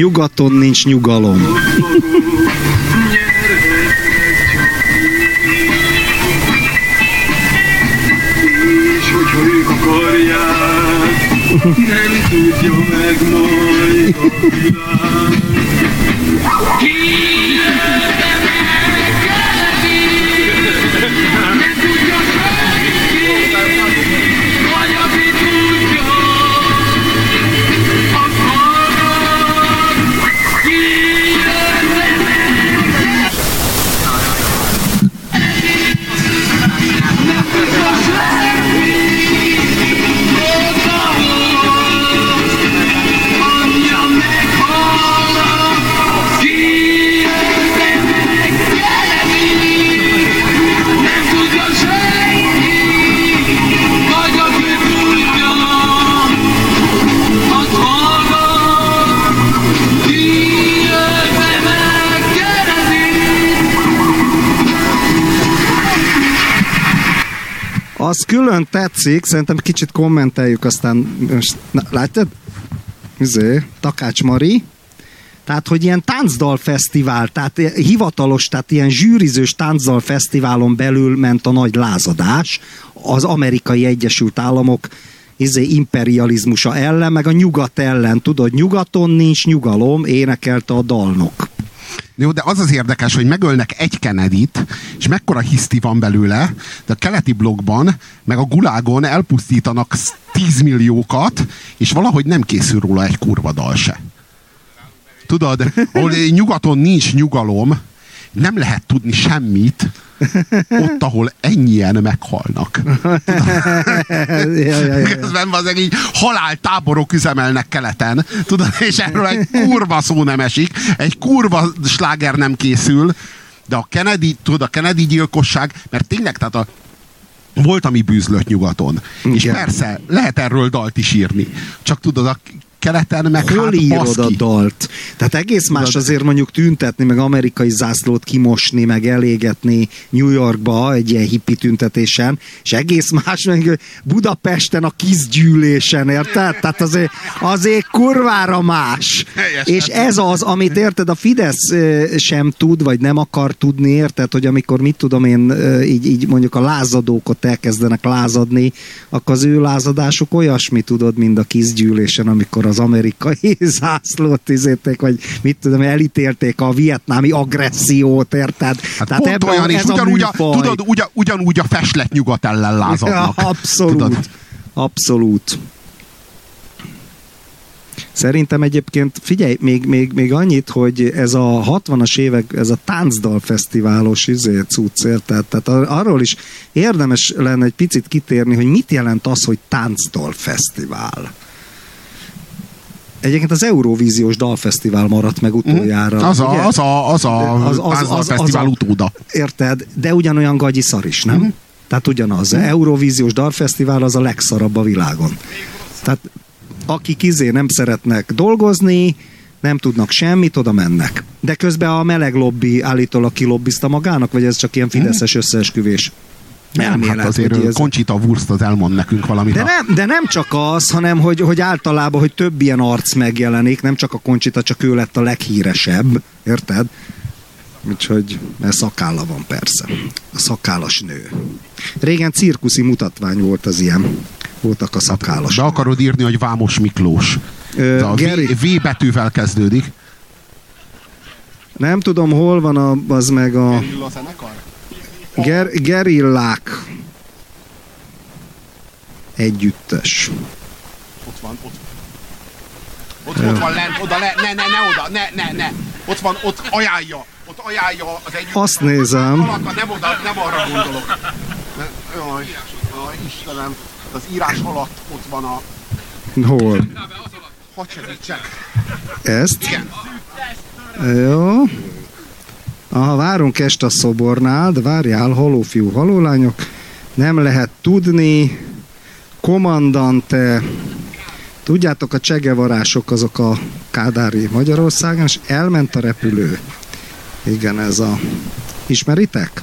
Nyugaton nincs nyugalom. Nem tudja meg majd a világ. Az külön tetszik, szerintem kicsit kommenteljük, aztán most, na, látod? Izé, Takács Mari. Tehát, hogy ilyen táncdal fesztivál, tehát hivatalos, tehát ilyen zsűrizős táncdal fesztiválon belül ment a nagy lázadás az amerikai Egyesült Államok izé, imperializmusa ellen, meg a nyugat ellen. Tudod, nyugaton nincs nyugalom, énekelte a dalnok. Jó, de az az érdekes, hogy megölnek egy Kennedy-t, és mekkora hiszti van belőle, de a keleti blogban, meg a gulágon elpusztítanak 10 milliókat, és valahogy nem készül róla egy kurva dal se. Tudod, ahol nyugaton nincs nyugalom, nem lehet tudni semmit, ott, ahol ennyien meghalnak. ja, ja, ja. Közben az így haláltáborok üzemelnek keleten, tudod, és erről egy kurva szó nem esik, egy kurva sláger nem készül, de a Kennedy, tudod, a Kennedy gyilkosság, mert tényleg, tehát a volt, ami bűzlött nyugaton. Igen. És persze, lehet erről dalt is írni. Csak tudod, a keleten meg Hol hát írod a dalt? Tehát egész más azért mondjuk tüntetni, meg amerikai zászlót kimosni, meg elégetni New Yorkba egy ilyen hippi tüntetésen, és egész más meg Budapesten a kizgyűlésen, érted? Tehát azért, azért kurvára más. Helyes, és ez az, amit érted, a Fidesz sem tud, vagy nem akar tudni, érted, hogy amikor mit tudom én, így, így mondjuk a lázadók ott elkezdenek lázadni, akkor az ő lázadásuk olyasmi, tudod, mint a kizgyűlésen, amikor az amerikai zászlót izétek, vagy mit tudom, elítélték a vietnámi agressziót, érted? Hát Tehát pont olyan, és ugyanúgy a, tudod, ugyan, ugyanúgy a feslet nyugat ellen lázadnak. Ja, abszolút. Tudod? Abszolút. Szerintem egyébként, figyelj, még, még, még annyit, hogy ez a 60-as évek, ez a táncdal fesztiválos izé, cucc, érted? Tehát ar- arról is érdemes lenne egy picit kitérni, hogy mit jelent az, hogy táncdal fesztivál. Egyébként, figyelj, még, még, még annyit, hogy ez a 60-as évek, ez a táncdal fesztiválos cucc, érted? Tehát ar- arról is érdemes lenne egy picit kitérni, hogy mit jelent az, fesztivál. Az Eurovíziós Dalfesztivál maradt meg utoljára. Mhm. Az a- ugye? az a- az a Tánzdalfesztivál utóda. Érted? De ugyanolyan gagyi szar is, nem? Mhm. Tehát ugyanaz. Eurovíziós Dalfesztivál az a legszarabb a világon. Tehát akik izé nem szeretnek dolgozni, nem tudnak semmit, oda mennek. De közben a meleg lobby állítólag kilobbizta magának, vagy ez csak ilyen fideszes összeesküvés? Nem, hát azért hogy ez- Conchita Wurst az elmond nekünk valamit. de a- nem, de nem csak az, hanem hogy, hogy általában, hogy több ilyen arc megjelenik, nem csak a Conchita, csak ő lett a leghíresebb, érted? Úgyhogy, mert szakálla van persze. A szakállas nő. Régen cirkuszi mutatvány volt az ilyen. Voltak a szakállas. Be akarod írni, hogy Vámos Miklós. Ö, a v, Geri- v betűvel kezdődik. Nem tudom, hol van a, az meg a... Ger, gerillák együttes. Ott van, ott ott, ott van lent, oda le, ne, ne, ne oda, ne, ne, ne. Ott van, ott ajánlja, ott ajánlja az egy... Azt nézem. Alatta, nem, oda, nem arra gondolok. Ne, jaj, jaj, Istenem, az írás alatt ott van a... Hol? Hadd segítsek. Ezt? Igen. Jó. Aha, várunk este a szobornál, de várjál, halófiú, halólányok. Nem lehet tudni. Kommandante. Tudjátok, a csegevarások azok a Kádári Magyarországon, és elment a repülő. Igen, ez a... Ismeritek?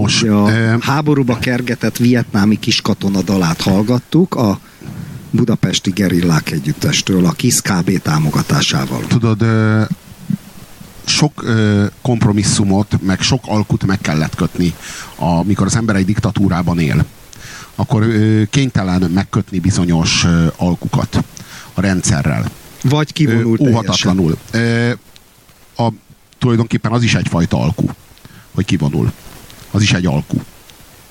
Nos, a háborúba kergetett vietnámi kiskatona dalát hallgattuk a budapesti gerillák együttestől a KISZ KB támogatásával. Tudod, sok ö, kompromisszumot, meg sok alkut meg kellett kötni, amikor az ember egy diktatúrában él. Akkor ö, kénytelen megkötni bizonyos ö, alkukat a rendszerrel. Vagy kivonul Ö, óhatatlanul. Ö, a, tulajdonképpen az is egyfajta alku, hogy kivonul. Az is egy alku.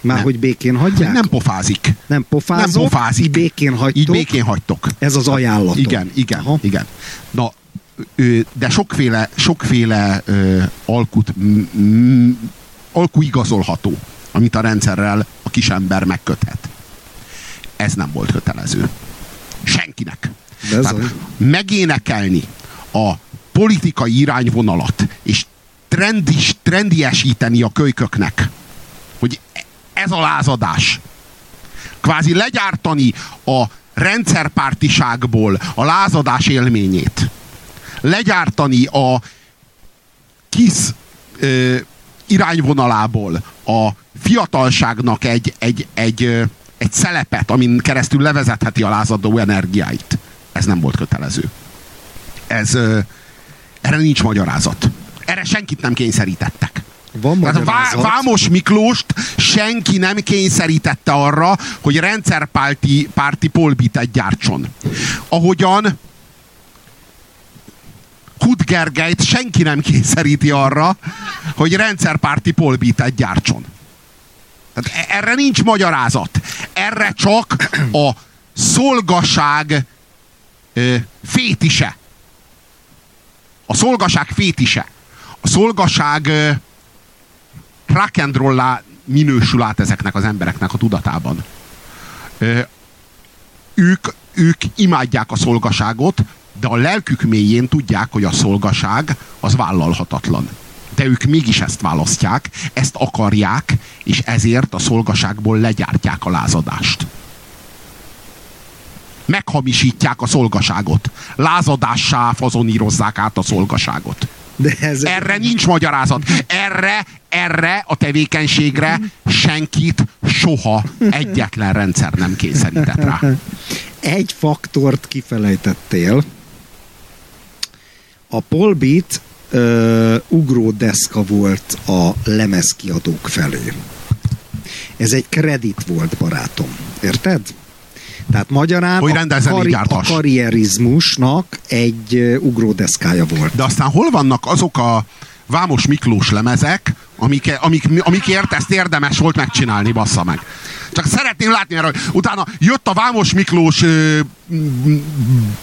Már Nem. hogy békén hagyják? Nem pofázik. Nem pofázok, Nem pofázik. békén hagytok. Így békén hagytok. Ez az ajánlatom. Igen, igen, Aha. igen. Na, de sokféle, sokféle ö, alkut, m- alku igazolható, amit a rendszerrel a kisember megköthet. Ez nem volt kötelező. Senkinek. Tehát megénekelni a politikai irányvonalat, és trendis, trendiesíteni a kölyköknek, hogy ez a lázadás. Kvázi legyártani a rendszerpártiságból a lázadás élményét. Legyártani a kis ö, irányvonalából a fiatalságnak egy, egy, egy, ö, egy szelepet, amin keresztül levezetheti a lázadó energiáit. Ez nem volt kötelező. Ez, ö, erre nincs magyarázat. Erre senkit nem kényszerítettek. Van Tehát Vá-. Vámos Miklóst senki nem kényszerítette arra, hogy rendszerpárti párti polbitet gyártson. Ahogyan Kut Gergelyt senki nem kényszeríti arra, hogy rendszerpárti polbitet gyártson. Tehát e- erre nincs magyarázat. Erre csak a szolgaság ö, fétise. A szolgaság fétise. A szolgaság rock minősül át ezeknek az embereknek a tudatában. Ők, ők imádják a szolgaságot, de a lelkük mélyén tudják, hogy a szolgaság az vállalhatatlan. De ők mégis ezt választják, ezt akarják, és ezért a szolgaságból legyártják a lázadást. Meghamisítják a szolgaságot. Lázadássá fazonírozzák át a szolgaságot. De ez... Erre nincs magyarázat. Erre, erre a tevékenységre senkit soha egyetlen rendszer nem kényszerített rá. Egy faktort kifelejtettél. A Polbit uh, ugródeszka volt a lemezkiadók felé. Ez egy kredit volt, barátom. Érted? Tehát magyarán Hogy a, így a karrierizmusnak egy ugródeszkája volt. De aztán hol vannak azok a Vámos Miklós lemezek, amik, amik, amikért ezt érdemes volt megcsinálni, bassza meg. Csak szeretném látni erre, hogy utána jött a Vámos Miklós ö,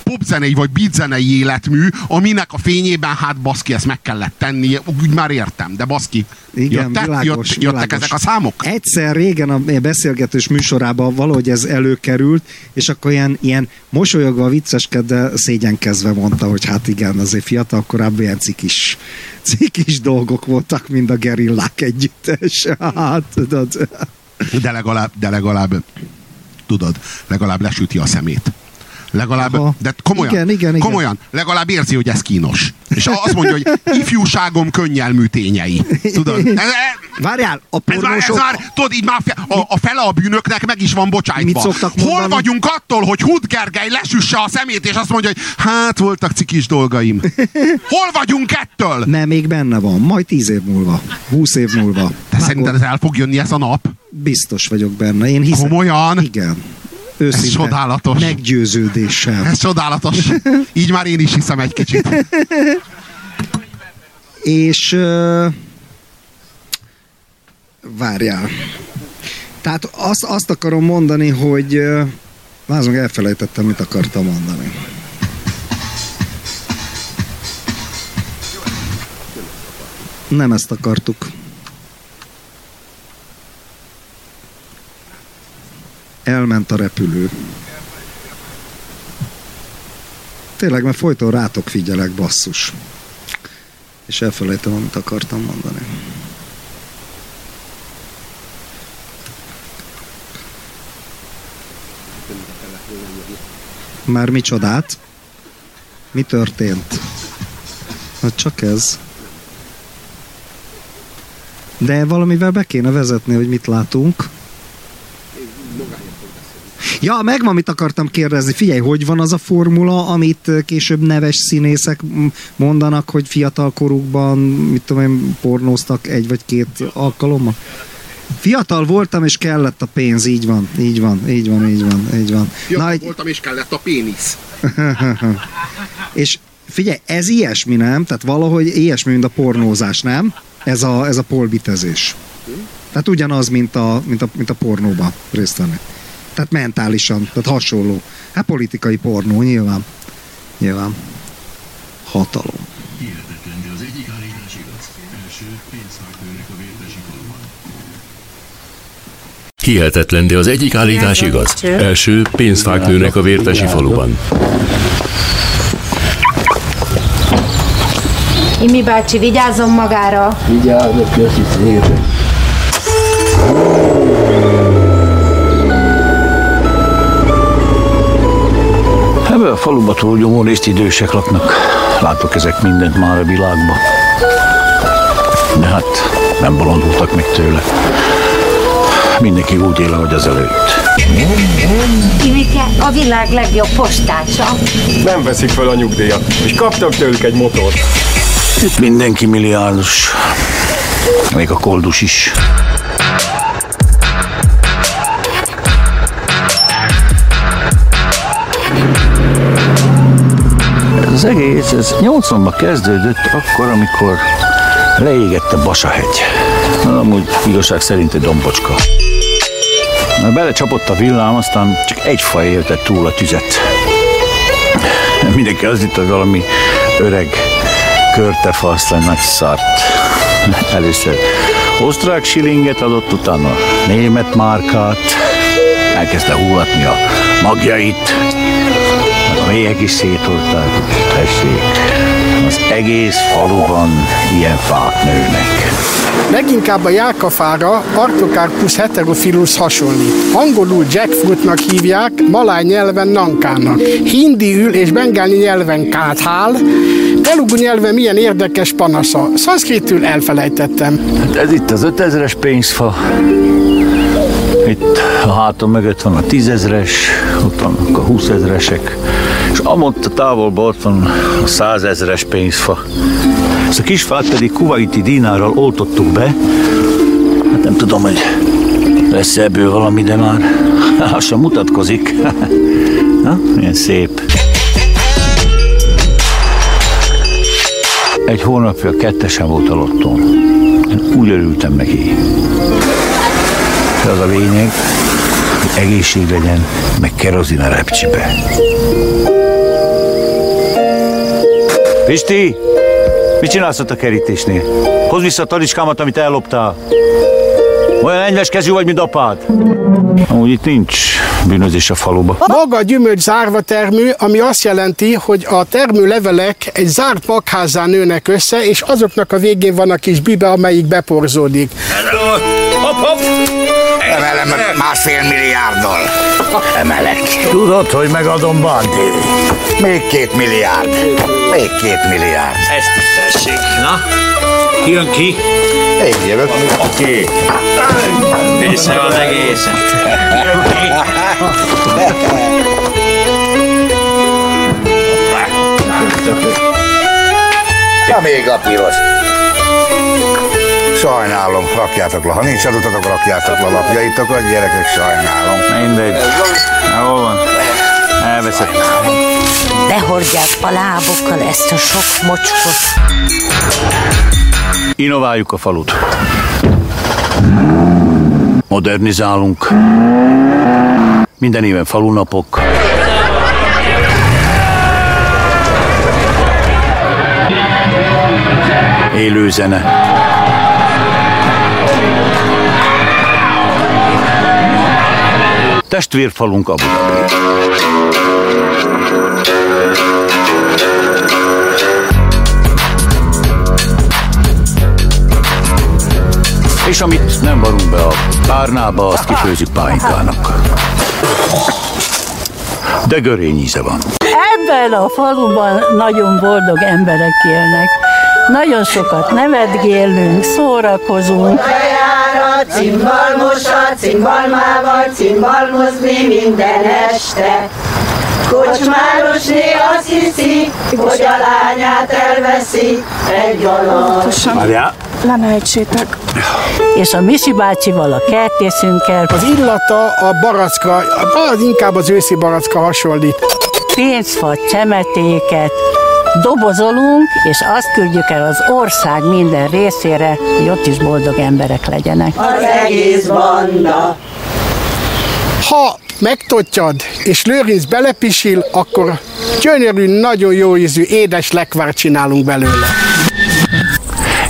popzenei vagy beatzenei életmű, aminek a fényében hát baszki, ezt meg kellett tenni, úgy már értem, de baszki, Igen, jöttek, világos, jött, jöttek világos. ezek a számok? Egyszer régen a beszélgetős műsorában valahogy ez előkerült, és akkor ilyen, ilyen mosolyogva, vicceskedve, szégyenkezve mondta, hogy hát igen, azért fiatal korábban ilyen cikis, cikis dolgok voltak, mind a gerillák együttes. Hát, tudod. De legalább, de legalább, tudod, legalább lesüti a szemét. Legalább, Aha. de komolyan, Igen, igen, igen. komolyan, legalább érzi, hogy ez kínos. És azt mondja, hogy ifjúságom könnyelmű tényei. Tudod? Ez, Várjál, a ez már, ez pornósok... már, tudod, így már a, a fele a bűnöknek meg is van bocsájtva. Mit Hol vagyunk attól, hogy Hud Gergely lesüsse a szemét, és azt mondja, hogy hát voltak cikis dolgaim. Hol vagyunk ettől? Nem, még benne van. Majd tíz év múlva. Húsz év múlva. Te szerinted ez el fog jönni ez a nap? Biztos vagyok benne. Én hiszem. Komolyan? Igen. Őszinte. Ez csodálatos. Meggyőződéssel. Ez csodálatos. Így már én is hiszem egy kicsit. És uh, várjál. Tehát azt, azt akarom mondani, hogy uh, Lázom, elfelejtettem, mit akartam mondani. Nem ezt akartuk. Elment a repülő. Tényleg, mert folyton rátok figyelek, basszus. És elfelejtem, amit akartam mondani. Már micsodát? Mi történt? Hát csak ez. De valamivel be kéne vezetni, hogy mit látunk. Ja, megvan, mit akartam kérdezni. Figyelj, hogy van az a formula, amit ö, később neves színészek m- mondanak, hogy fiatal korukban, mit tudom én, pornóztak egy vagy két alkalommal? Fiatal voltam, és kellett a pénz, így van, így van, így van, így van, így van. Fiatal egy- voltam, és kellett a pénisz. és figyelj, ez ilyesmi, nem? Tehát valahogy ilyesmi, mint a pornózás, nem? Ez a, ez a polbitezés. Tehát ugyanaz, mint a, mint a, mint a pornóban részt venni. Tehát mentálisan, tehát hasonló. Hát politikai pornó, nyilván. Nyilván. Hatalom. Hihetetlen, de az egyik állítás igaz. Első pénzfáktőnek a vértesi faluban. Hihetetlen, de az egyik állítás igaz. Első pénzfák nőnek a vértesi faluban. Imi bácsi, vigyázzon magára! Vigyázok, köszi szépen. Ebben a faluban túl nyomó részt idősek laknak. Látok ezek mindent már a világban. De hát nem bolondultak meg tőle. mindenki úgy él, ahogy az előtt. Ivike a világ legjobb postása. Nem veszik fel a nyugdíjat, és kaptak tőlük egy motort. Itt mindenki milliárdos. Még a koldus is. Az egész, ez 80-ban kezdődött akkor, amikor leégett a Basahegy. Na, Amúgy igazság szerint egy dombocska. Mert belecsapott a villám, aztán csak egy faj élte túl a tüzet. Mindenki az itt, hogy valami öreg körtefa, aztán nagy szart. Először osztrák silinget adott, utána német márkát, elkezdte hullatni a magjait, mélyek is szétolták, tessék. Az egész faluban ilyen fák nőnek. Leginkább a jákafára Artocarpus heterophilus hasonlít. Angolul jackfruitnak hívják, maláj nyelven nankának. Hindiül és bengáli nyelven káthál, telugu nyelven milyen érdekes panasza. Szanszkritül elfelejtettem. Hát ez itt az 5000-es pénzfa. Itt a hátam mögött van a tízezres, ott vannak a húszezresek, és amott a távolban ott van a százezres pénzfa. Ezt a kis fát pedig kuwaiti dinárral oltottuk be. Hát nem tudom, hogy lesz ebből valami, de már lassan mutatkozik. Na, milyen szép. Egy hónapja kettesen volt a lottón. Úgy örültem neki. De az a lényeg, hogy egészség legyen, meg kerozin a repcsibe. Pisti! Mit csinálsz ott a kerítésnél? Hozd vissza a talicskámat, amit elloptál. Olyan enyves kezű vagy, mint apád. Amúgy itt nincs bűnözés a faluba. Maga a gyümölcs zárva termő, ami azt jelenti, hogy a termő levelek egy zárt magházán nőnek össze, és azoknak a végén van a kis bibe, amelyik beporzódik. Hopp, hopp! Emelem másfél milliárddal. Emelek. Tudod, hogy megadom Banti? Még két milliárd. Még két milliárd. Ezt is tessék. Na, ki jön ki? Én jövök. Oké. Viszem az egészet. Jön ki. Ja, még a piros. Sajnálom, rakjátok le. Ha nincs adatotok, rakjátok le a lapjaitokat, gyerekek, sajnálom. Mindegy. Hol van? Elveszek. De hordják a lábokkal ezt a sok mocskot. Innováljuk a falut. Modernizálunk. Minden éven falunapok. Élő zene. Testvérfalunk Abu Dhabi. És amit nem varunk be a párnába, azt kifőzik pálinkának. De görény íze van. Ebben a faluban nagyon boldog emberek élnek. Nagyon sokat nevetgélünk, szórakozunk. Kajára, cimbalmosa, cimbalmával, cimbalmozni minden este. Kocsmárosné azt hiszi, hogy a lányát elveszi egy alatt. Várjál. Le ne ejtsétek. És a Misi bácsival a kertészünkkel. Az illata a barackra, az inkább az őszi baracka hasonlít. Pénzfa, csemetéket, dobozolunk, és azt küldjük el az ország minden részére, hogy ott is boldog emberek legyenek. Az egész banda. Ha megtottyad, és lőrinc belepisil, akkor gyönyörű, nagyon jó ízű, édes lekvár csinálunk belőle.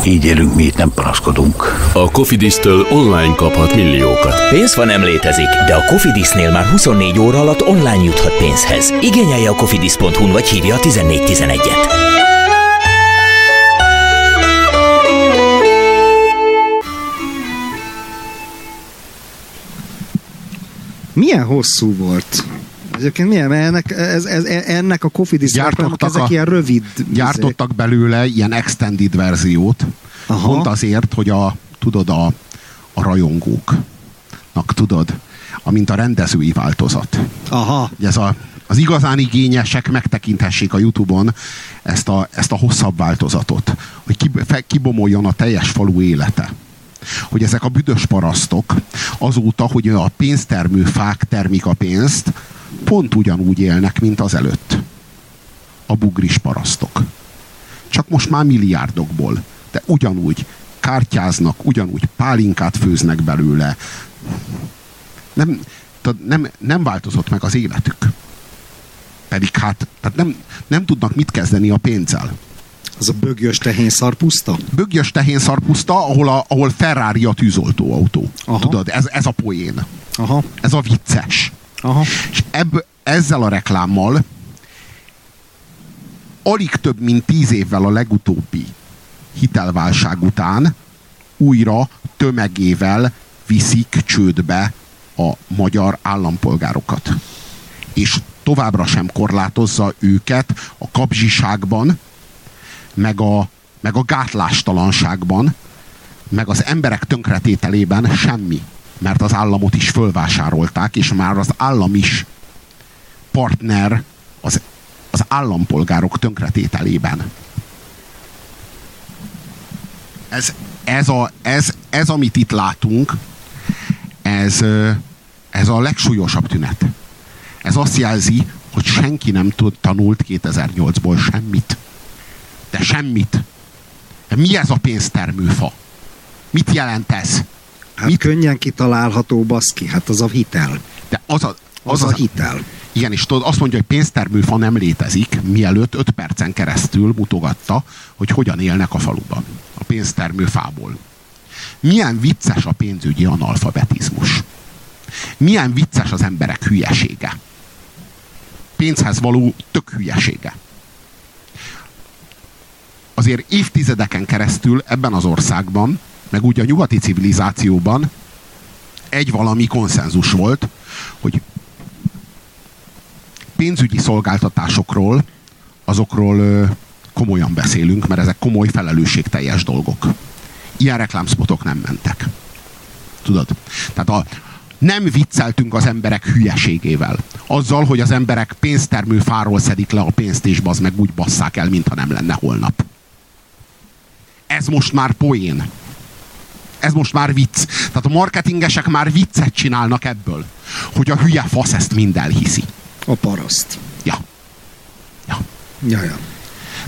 Így élünk mi itt, nem panaszkodunk. A Cofidis-től online kaphat milliókat. Pénzfa nem létezik, de a Cofidisnél már 24 óra alatt online juthat pénzhez. Igényelje a cofidis.hu-n vagy hívja a 1411-et. Milyen hosszú volt? Egyébként milyen? Mert ennek, ez, ez, ennek a Cofidis Gyártottak ezek a- ilyen rövid Gyártottak belőle ilyen extended verziót, Aha. pont azért, hogy a, tudod, a, a rajongók, tudod, amint a rendezői változat. Aha. Ez a, az igazán igényesek megtekinthessék a Youtube-on ezt a, ezt a hosszabb változatot, hogy kibomoljon a teljes falu élete. Hogy ezek a büdös parasztok azóta, hogy a pénztermő fák termik a pénzt, pont ugyanúgy élnek, mint az előtt. A bugris parasztok. Csak most már milliárdokból. De ugyanúgy kártyáznak, ugyanúgy pálinkát főznek belőle. Nem, nem, nem változott meg az életük. Pedig hát tehát nem, nem tudnak mit kezdeni a pénzzel. Az a bögyös tehén szarpuszta? Bögyös tehén szarpuszta, ahol, a, ahol Ferrari a tűzoltóautó. Aha. Tudod, ez, ez a poén. Aha. Ez a vicces. Aha. És ebb, ezzel a reklámmal alig több mint tíz évvel a legutóbbi hitelválság után újra tömegével viszik csődbe a magyar állampolgárokat. És továbbra sem korlátozza őket a kapzsiságban, meg a, meg a gátlástalanságban, meg az emberek tönkretételében semmi. Mert az államot is fölvásárolták, és már az állam is partner az, az állampolgárok tönkretételében. Ez, ez, a, ez, ez, amit itt látunk, ez, ez a legsúlyosabb tünet. Ez azt jelzi, hogy senki nem tud tanult 2008-ból semmit. De semmit. Mi ez a pénztermőfa? Mit jelent ez? Hát Mit? könnyen kitalálható, baszki, hát az a hitel. De az a, Az, az a hitel. Igen, és tudod, azt mondja, hogy pénztermőfa nem létezik, mielőtt 5 percen keresztül mutogatta, hogy hogyan élnek a faluban. A pénztermőfából. Milyen vicces a pénzügyi analfabetizmus. Milyen vicces az emberek hülyesége. Pénzhez való tök hülyesége. Azért évtizedeken keresztül ebben az országban, meg úgy a nyugati civilizációban egy valami konszenzus volt, hogy pénzügyi szolgáltatásokról, azokról komolyan beszélünk, mert ezek komoly felelősségteljes dolgok. Ilyen reklámszpotok nem mentek. Tudod? Tehát a, nem vicceltünk az emberek hülyeségével. Azzal, hogy az emberek pénztermő fáról szedik le a pénzt, és bazd meg úgy basszák el, mintha nem lenne holnap. Ez most már poén. Ez most már vicc. Tehát a marketingesek már viccet csinálnak ebből, hogy a hülye fasz ezt mind elhiszi. A paraszt. Ja. Ja. Ja, ja.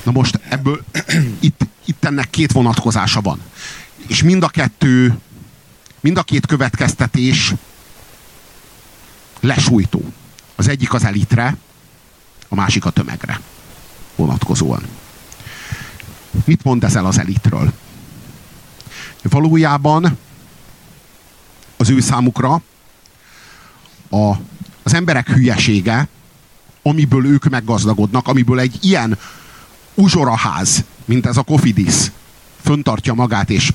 Na most ebből itt, itt ennek két vonatkozása van. És mind a kettő, mind a két következtetés lesújtó. Az egyik az elitre, a másik a tömegre vonatkozóan. Mit mond ezzel az elitről? Valójában az ő számukra a, az emberek hülyesége, amiből ők meggazdagodnak, amiből egy ilyen uzsoraház, mint ez a Kofidis, föntartja magát és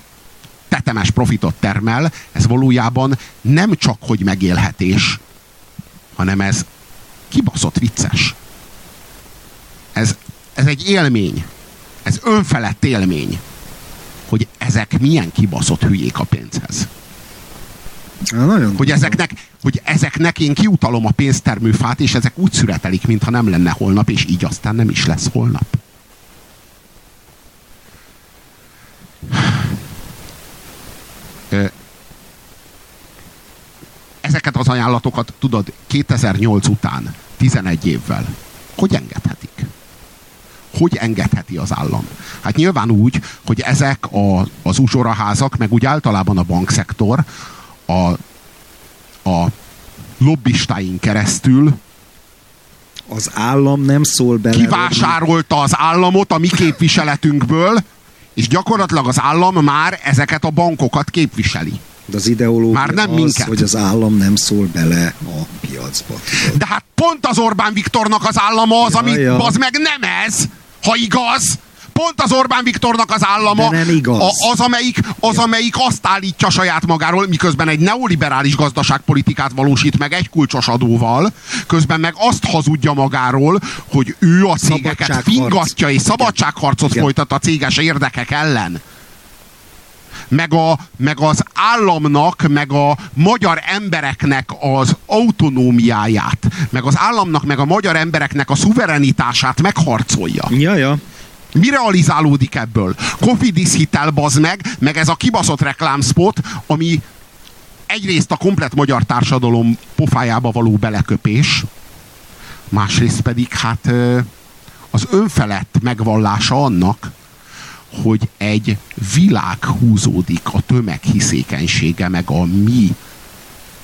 tetemes profitot termel, ez valójában nem csak hogy megélhetés, hanem ez kibaszott vicces. Ez, ez egy élmény. Ez önfelett élmény, ezek milyen kibaszott hülyék a pénzhez. Na, nagyon Hogy ezeknek, hogy ezeknek én kiutalom a pénztermőfát, és ezek úgy szüretelik, mintha nem lenne holnap, és így aztán nem is lesz holnap. Ezeket az ajánlatokat, tudod, 2008 után, 11 évvel, hogy engedhetik? Hogy engedheti az állam? Hát nyilván úgy, hogy ezek a, az uzsoraházak, meg úgy általában a bankszektor a, a lobbistáin keresztül Az állam nem szól bele. kivásárolta az államot a mi képviseletünkből, és gyakorlatilag az állam már ezeket a bankokat képviseli. De az ideológia Már nem az, minket. hogy az állam nem szól bele a piacba. tudod. De hát pont az Orbán Viktornak az állama az, Ja, ami ja. az meg nem ez, ha igaz. Pont az Orbán Viktornak az állama. A, az, amelyik, az amelyik azt állítja saját magáról, miközben egy neoliberális gazdaságpolitikát valósít meg egy kulcsos adóval, közben meg azt hazudja magáról, hogy ő a cégeket fingatja és szabadságharcot Igen. folytat a céges érdekek ellen. Meg, a, meg az államnak, meg a magyar embereknek az autonómiáját, meg az államnak, meg a magyar embereknek a szuverenitását megharcolja. Ja, ja. Mi realizálódik ebből? Kofidis hitel, bazd meg, meg ez a kibaszott reklámspot, ami egyrészt a komplet magyar társadalom pofájába való beleköpés, másrészt pedig hát az önfelett megvallása annak, hogy egy világ húzódik a tömeghiszékenysége meg a mi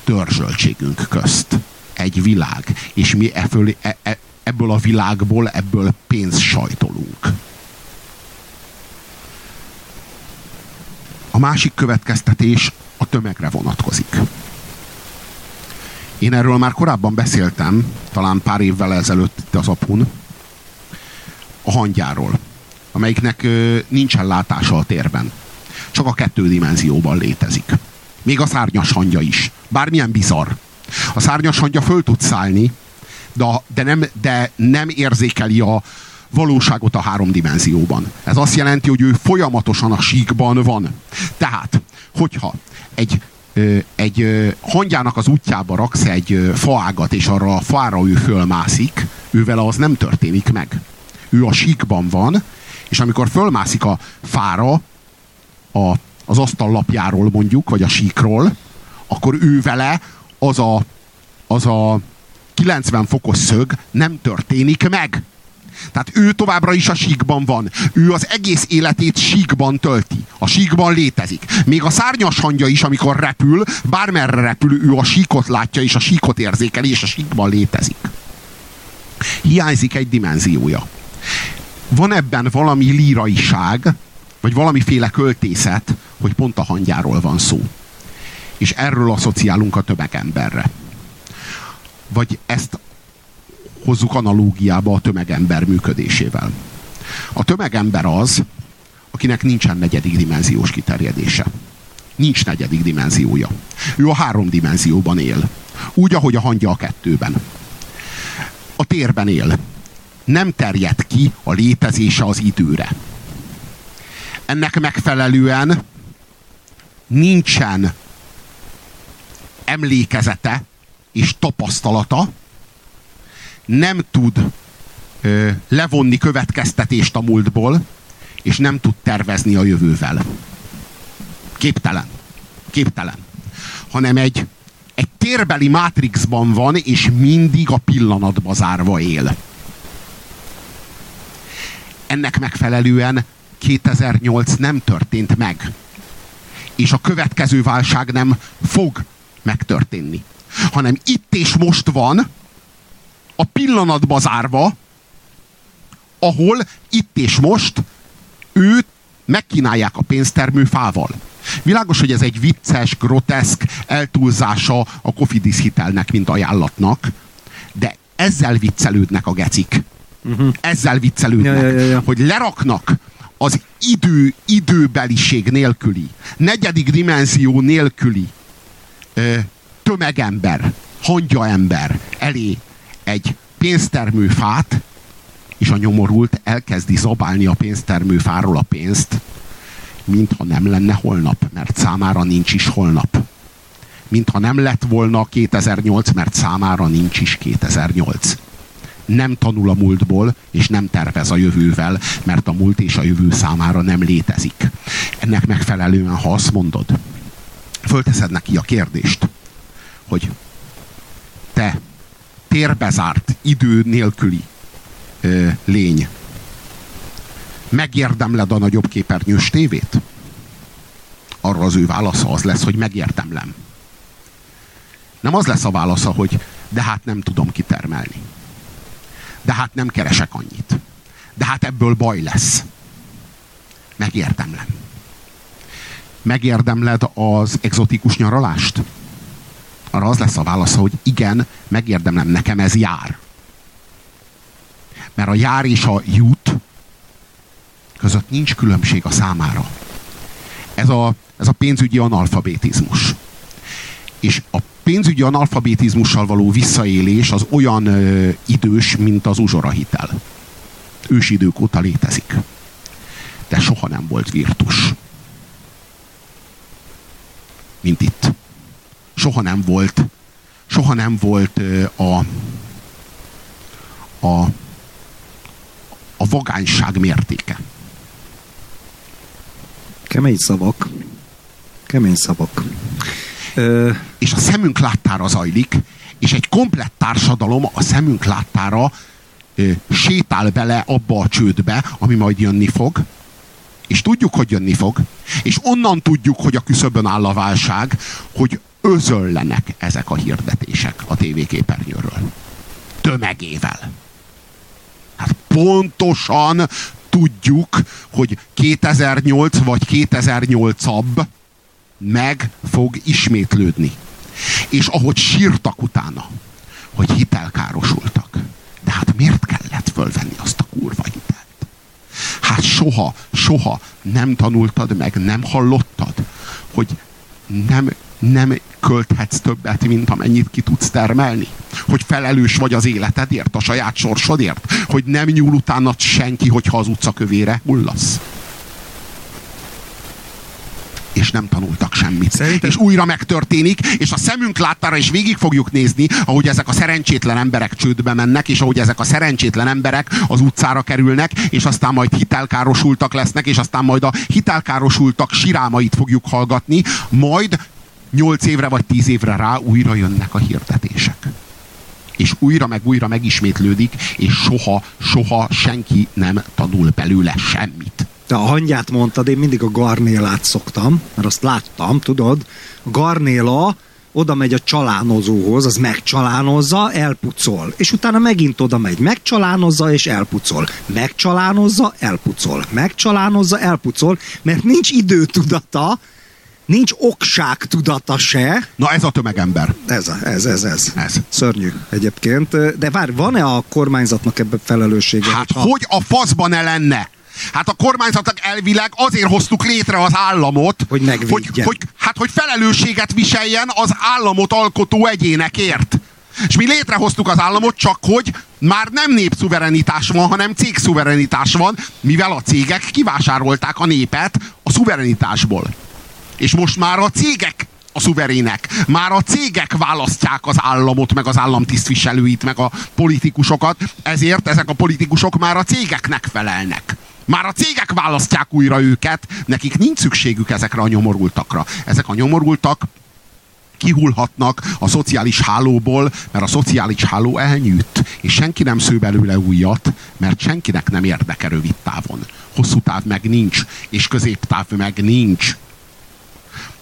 törzsöltségünk közt. Egy világ. És mi ebből, e, e, ebből a világból, ebből pénzt sajtolunk. A másik következtetés a tömegre vonatkozik. Én erről már korábban beszéltem, talán pár évvel ezelőtt itt az apun, a hangyáról, amelyiknek ö, nincsen látása a térben. Csak a kettő dimenzióban létezik. Még a szárnyas hangya is. Bármilyen bizarr. A szárnyas hangya föl tud szállni, de, de, nem, de nem érzékeli a valóságot a három dimenzióban. Ez azt jelenti, hogy ő folyamatosan a síkban van. Tehát, hogyha egy egy hangyának az útjába raksz egy faágat, és arra a fára ő fölmászik, ővel az nem történik meg. Ő a síkban van, és amikor fölmászik a fára, a, az asztallapjáról mondjuk, vagy a síkról, akkor ő vele az a, az a 90 fokos szög nem történik meg. Tehát ő továbbra is a síkban van. Ő az egész életét síkban tölti. A síkban létezik. Még a szárnyas hangja is, amikor repül, bármerre repül, ő a síkot látja, és a síkot érzékeli, és a síkban létezik. Hiányzik egy dimenziója. Van ebben valami líraiság, vagy valamiféle költészet, hogy pont a hangyáról van szó. És erről asszociálunk a tömegemberre. Vagy ezt hozzuk analógiába a tömegember működésével. A tömegember az, akinek nincsen negyedik dimenziós kiterjedése. Nincs negyedik dimenziója. Ő a három dimenzióban él. Úgy, ahogy a hangja a kettőben. A térben él. Nem terjed ki a létezése az időre. Ennek megfelelően nincsen emlékezete és tapasztalata, nem tud ö, levonni következtetést a múltból, és nem tud tervezni a jövővel. Képtelen. Képtelen. Hanem egy, egy térbeli mátrixban van, és mindig a pillanatba zárva él. Ennek megfelelően 2008 nem történt meg. És a következő válság nem fog megtörténni. Hanem itt és most van, a pillanatba zárva, ahol itt és most őt megkínálják a pénztermő fával. Világos, hogy ez egy vicces, groteszk eltúlzása a kofidis hitelnek, mint ajánlatnak, de ezzel viccelődnek a gecik. Uh-huh. Ezzel viccelődnek, ja, ja, ja. hogy leraknak az idő, időbeliség nélküli, negyedik dimenzió nélküli ö, tömegember, hangyaember elé egy pénztermő fát, és a nyomorult elkezdi zabálni a pénztermő fáról a pénzt, mintha nem lenne holnap, mert számára nincs is holnap. Mintha nem lett volna 2008, mert számára nincs is 2008. Nem tanul a múltból, és nem tervez a jövővel, mert a múlt és a jövő számára nem létezik. Ennek megfelelően, ha azt mondod, fölteszed neki a kérdést, hogy te térbezárt, idő nélküli ö, lény. Megérdemled a nagyobb képernyős tévét? Arra az ő válasza az lesz, hogy megértemlem. Nem az lesz a válasza, hogy de hát nem tudom kitermelni. De hát nem keresek annyit. De hát ebből baj lesz. Megérdemlem. Megérdemled az egzotikus nyaralást? arra az lesz a válasza, hogy igen, megérdemlem, nekem ez jár. Mert a jár és a jut között nincs különbség a számára. Ez a, ez a pénzügyi analfabetizmus. És a pénzügyi analfabetizmussal való visszaélés az olyan ö, idős, mint az uzsorahitel. Ősidők óta létezik. De soha nem volt virtus. mint itt. Soha nem volt, soha nem volt ö, a, a, a vagányság mértéke. Kemény szavak. Kemény szavak. Ö... És a szemünk láttára zajlik, és egy komplett társadalom a szemünk láttára ö, sétál bele abba a csődbe, ami majd jönni fog, és tudjuk, hogy jönni fog, és onnan tudjuk, hogy a küszöbön áll a válság, hogy özöllenek ezek a hirdetések a tévéképernyőről. Tömegével. Hát pontosan tudjuk, hogy 2008 vagy 2008-ab meg fog ismétlődni. És ahogy sírtak utána, hogy hitelkárosultak. De hát miért kellett fölvenni azt a kurva hitelt? Hát soha, soha nem tanultad meg, nem hallottad, hogy nem, nem költhetsz többet, mint amennyit ki tudsz termelni. Hogy felelős vagy az életedért, a saját sorsodért. Hogy nem nyúl utána senki, hogyha az utca kövére hullasz. És nem tanultak semmit. Szerintem... És újra megtörténik, és a szemünk láttára is végig fogjuk nézni, ahogy ezek a szerencsétlen emberek csődbe mennek, és ahogy ezek a szerencsétlen emberek az utcára kerülnek, és aztán majd hitelkárosultak lesznek, és aztán majd a hitelkárosultak sirámait fogjuk hallgatni, majd 8 évre vagy 10 évre rá újra jönnek a hirdetések. És újra meg újra megismétlődik, és soha, soha senki nem tanul belőle semmit. Te a hangyát mondtad, én mindig a garnélát szoktam, mert azt láttam, tudod, a garnéla oda megy a csalánozóhoz, az megcsalánozza, elpucol. És utána megint oda megy, megcsalánozza és elpucol. Megcsalánozza, elpucol. Megcsalánozza, elpucol, mert nincs időtudata, nincs okság tudata se. Na ez a tömegember. Ez, a, ez, ez, ez. Ez. Szörnyű egyébként. De várj, van-e a kormányzatnak ebben felelőssége? Hát ha... hogy a faszban ne lenne? Hát a kormányzatnak elvileg azért hoztuk létre az államot, hogy hogy, hogy, hát, hogy felelősséget viseljen az államot alkotó egyénekért. És mi létrehoztuk az államot csak, hogy már nem népszuverenitás van, hanem cégszuverenitás van, mivel a cégek kivásárolták a népet a szuverenitásból. És most már a cégek a szuverének. Már a cégek választják az államot, meg az államtisztviselőit, meg a politikusokat, ezért ezek a politikusok már a cégeknek felelnek. Már a cégek választják újra őket, nekik nincs szükségük ezekre a nyomorultakra. Ezek a nyomorultak kihullhatnak a szociális hálóból, mert a szociális háló elnyűtt, és senki nem sző belőle újat, mert senkinek nem érdekel rövid távon. Hosszú táv meg nincs, és középtáv meg nincs.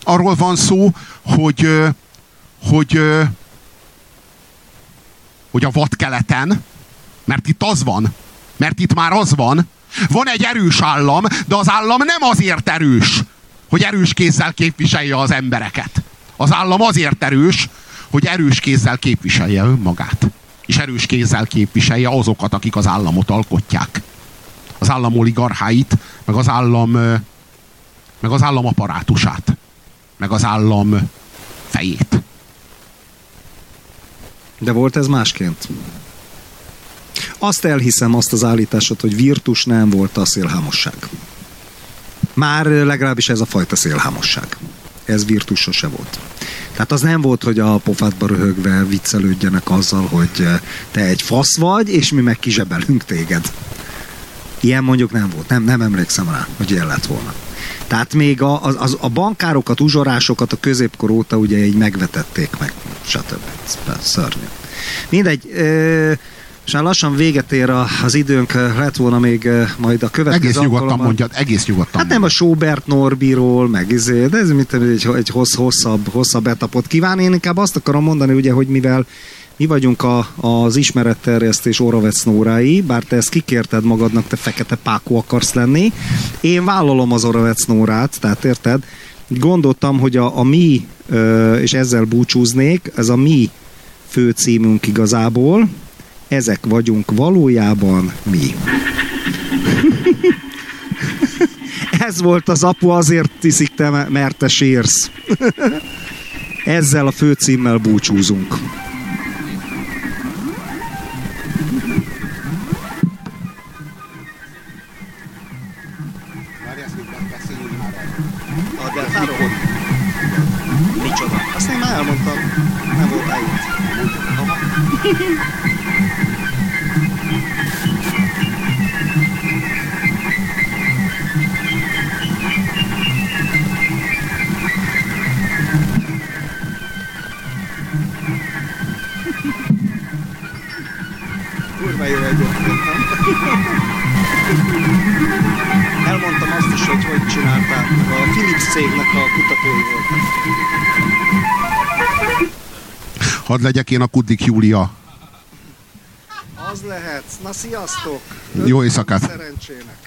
Arról van szó, hogy, hogy, hogy a vadkeleten, mert itt az van, mert itt már az van, van egy erős állam, de az állam nem azért erős, hogy erős kézzel képviselje az embereket. Az állam azért erős, hogy erős kézzel képviselje önmagát. És erős kézzel képviselje azokat, akik az államot alkotják. Az állam oligarcháit, meg az állam, meg az állam apparátusát, meg az állam fejét. De volt ez másként? Azt elhiszem, azt az állításot, hogy virtus nem volt a szélhámosság. Már legalábbis ez a fajta szélhámosság. Ez virtus sose volt. Tehát az nem volt, hogy a pofádba röhögve viccelődjenek azzal, hogy te egy fasz vagy, és mi meg kizsebelünk téged. Ilyen mondjuk nem volt. Nem, nem emlékszem rá, hogy ilyen lett volna. Tehát még a, a, a bankárokat, uzsorásokat a középkor óta ugye így megvetették meg, stb. Szörnyű. Mindegy, ö, és már lassan véget ér az időnk, lett volna még majd a következő Egész nyugodtan mondjad, egész nyugodtan. Hát nem a Sobert Norbiról, meg izé, de ez mint egy, egy hossz, hosszabb, hosszabb etapot kíván. Én inkább azt akarom mondani, ugye, hogy mivel mi vagyunk a, az ismeretterjesztés Oravec Nórái, bár te ezt kikérted magadnak, te fekete pákó akarsz lenni. Én vállalom az Oravec Nórát, tehát érted? Gondoltam, hogy a, a mi, és ezzel búcsúznék, ez a mi főcímünk igazából, ezek vagyunk valójában mi. Ez volt az apu, azért tiszik te, mert te sírsz. Ezzel a főcímmel búcsúzunk. Már elmondtam. Nem volt eljött. Kurva jó nem? Elmondtam azt is, hogy hogy csinálták. A Philips cégnek a kutatói voltak. Hadd legyek én a Kudlik Júlia. Az lehet. Na sziasztok! Jó éjszakát. Szerencsének.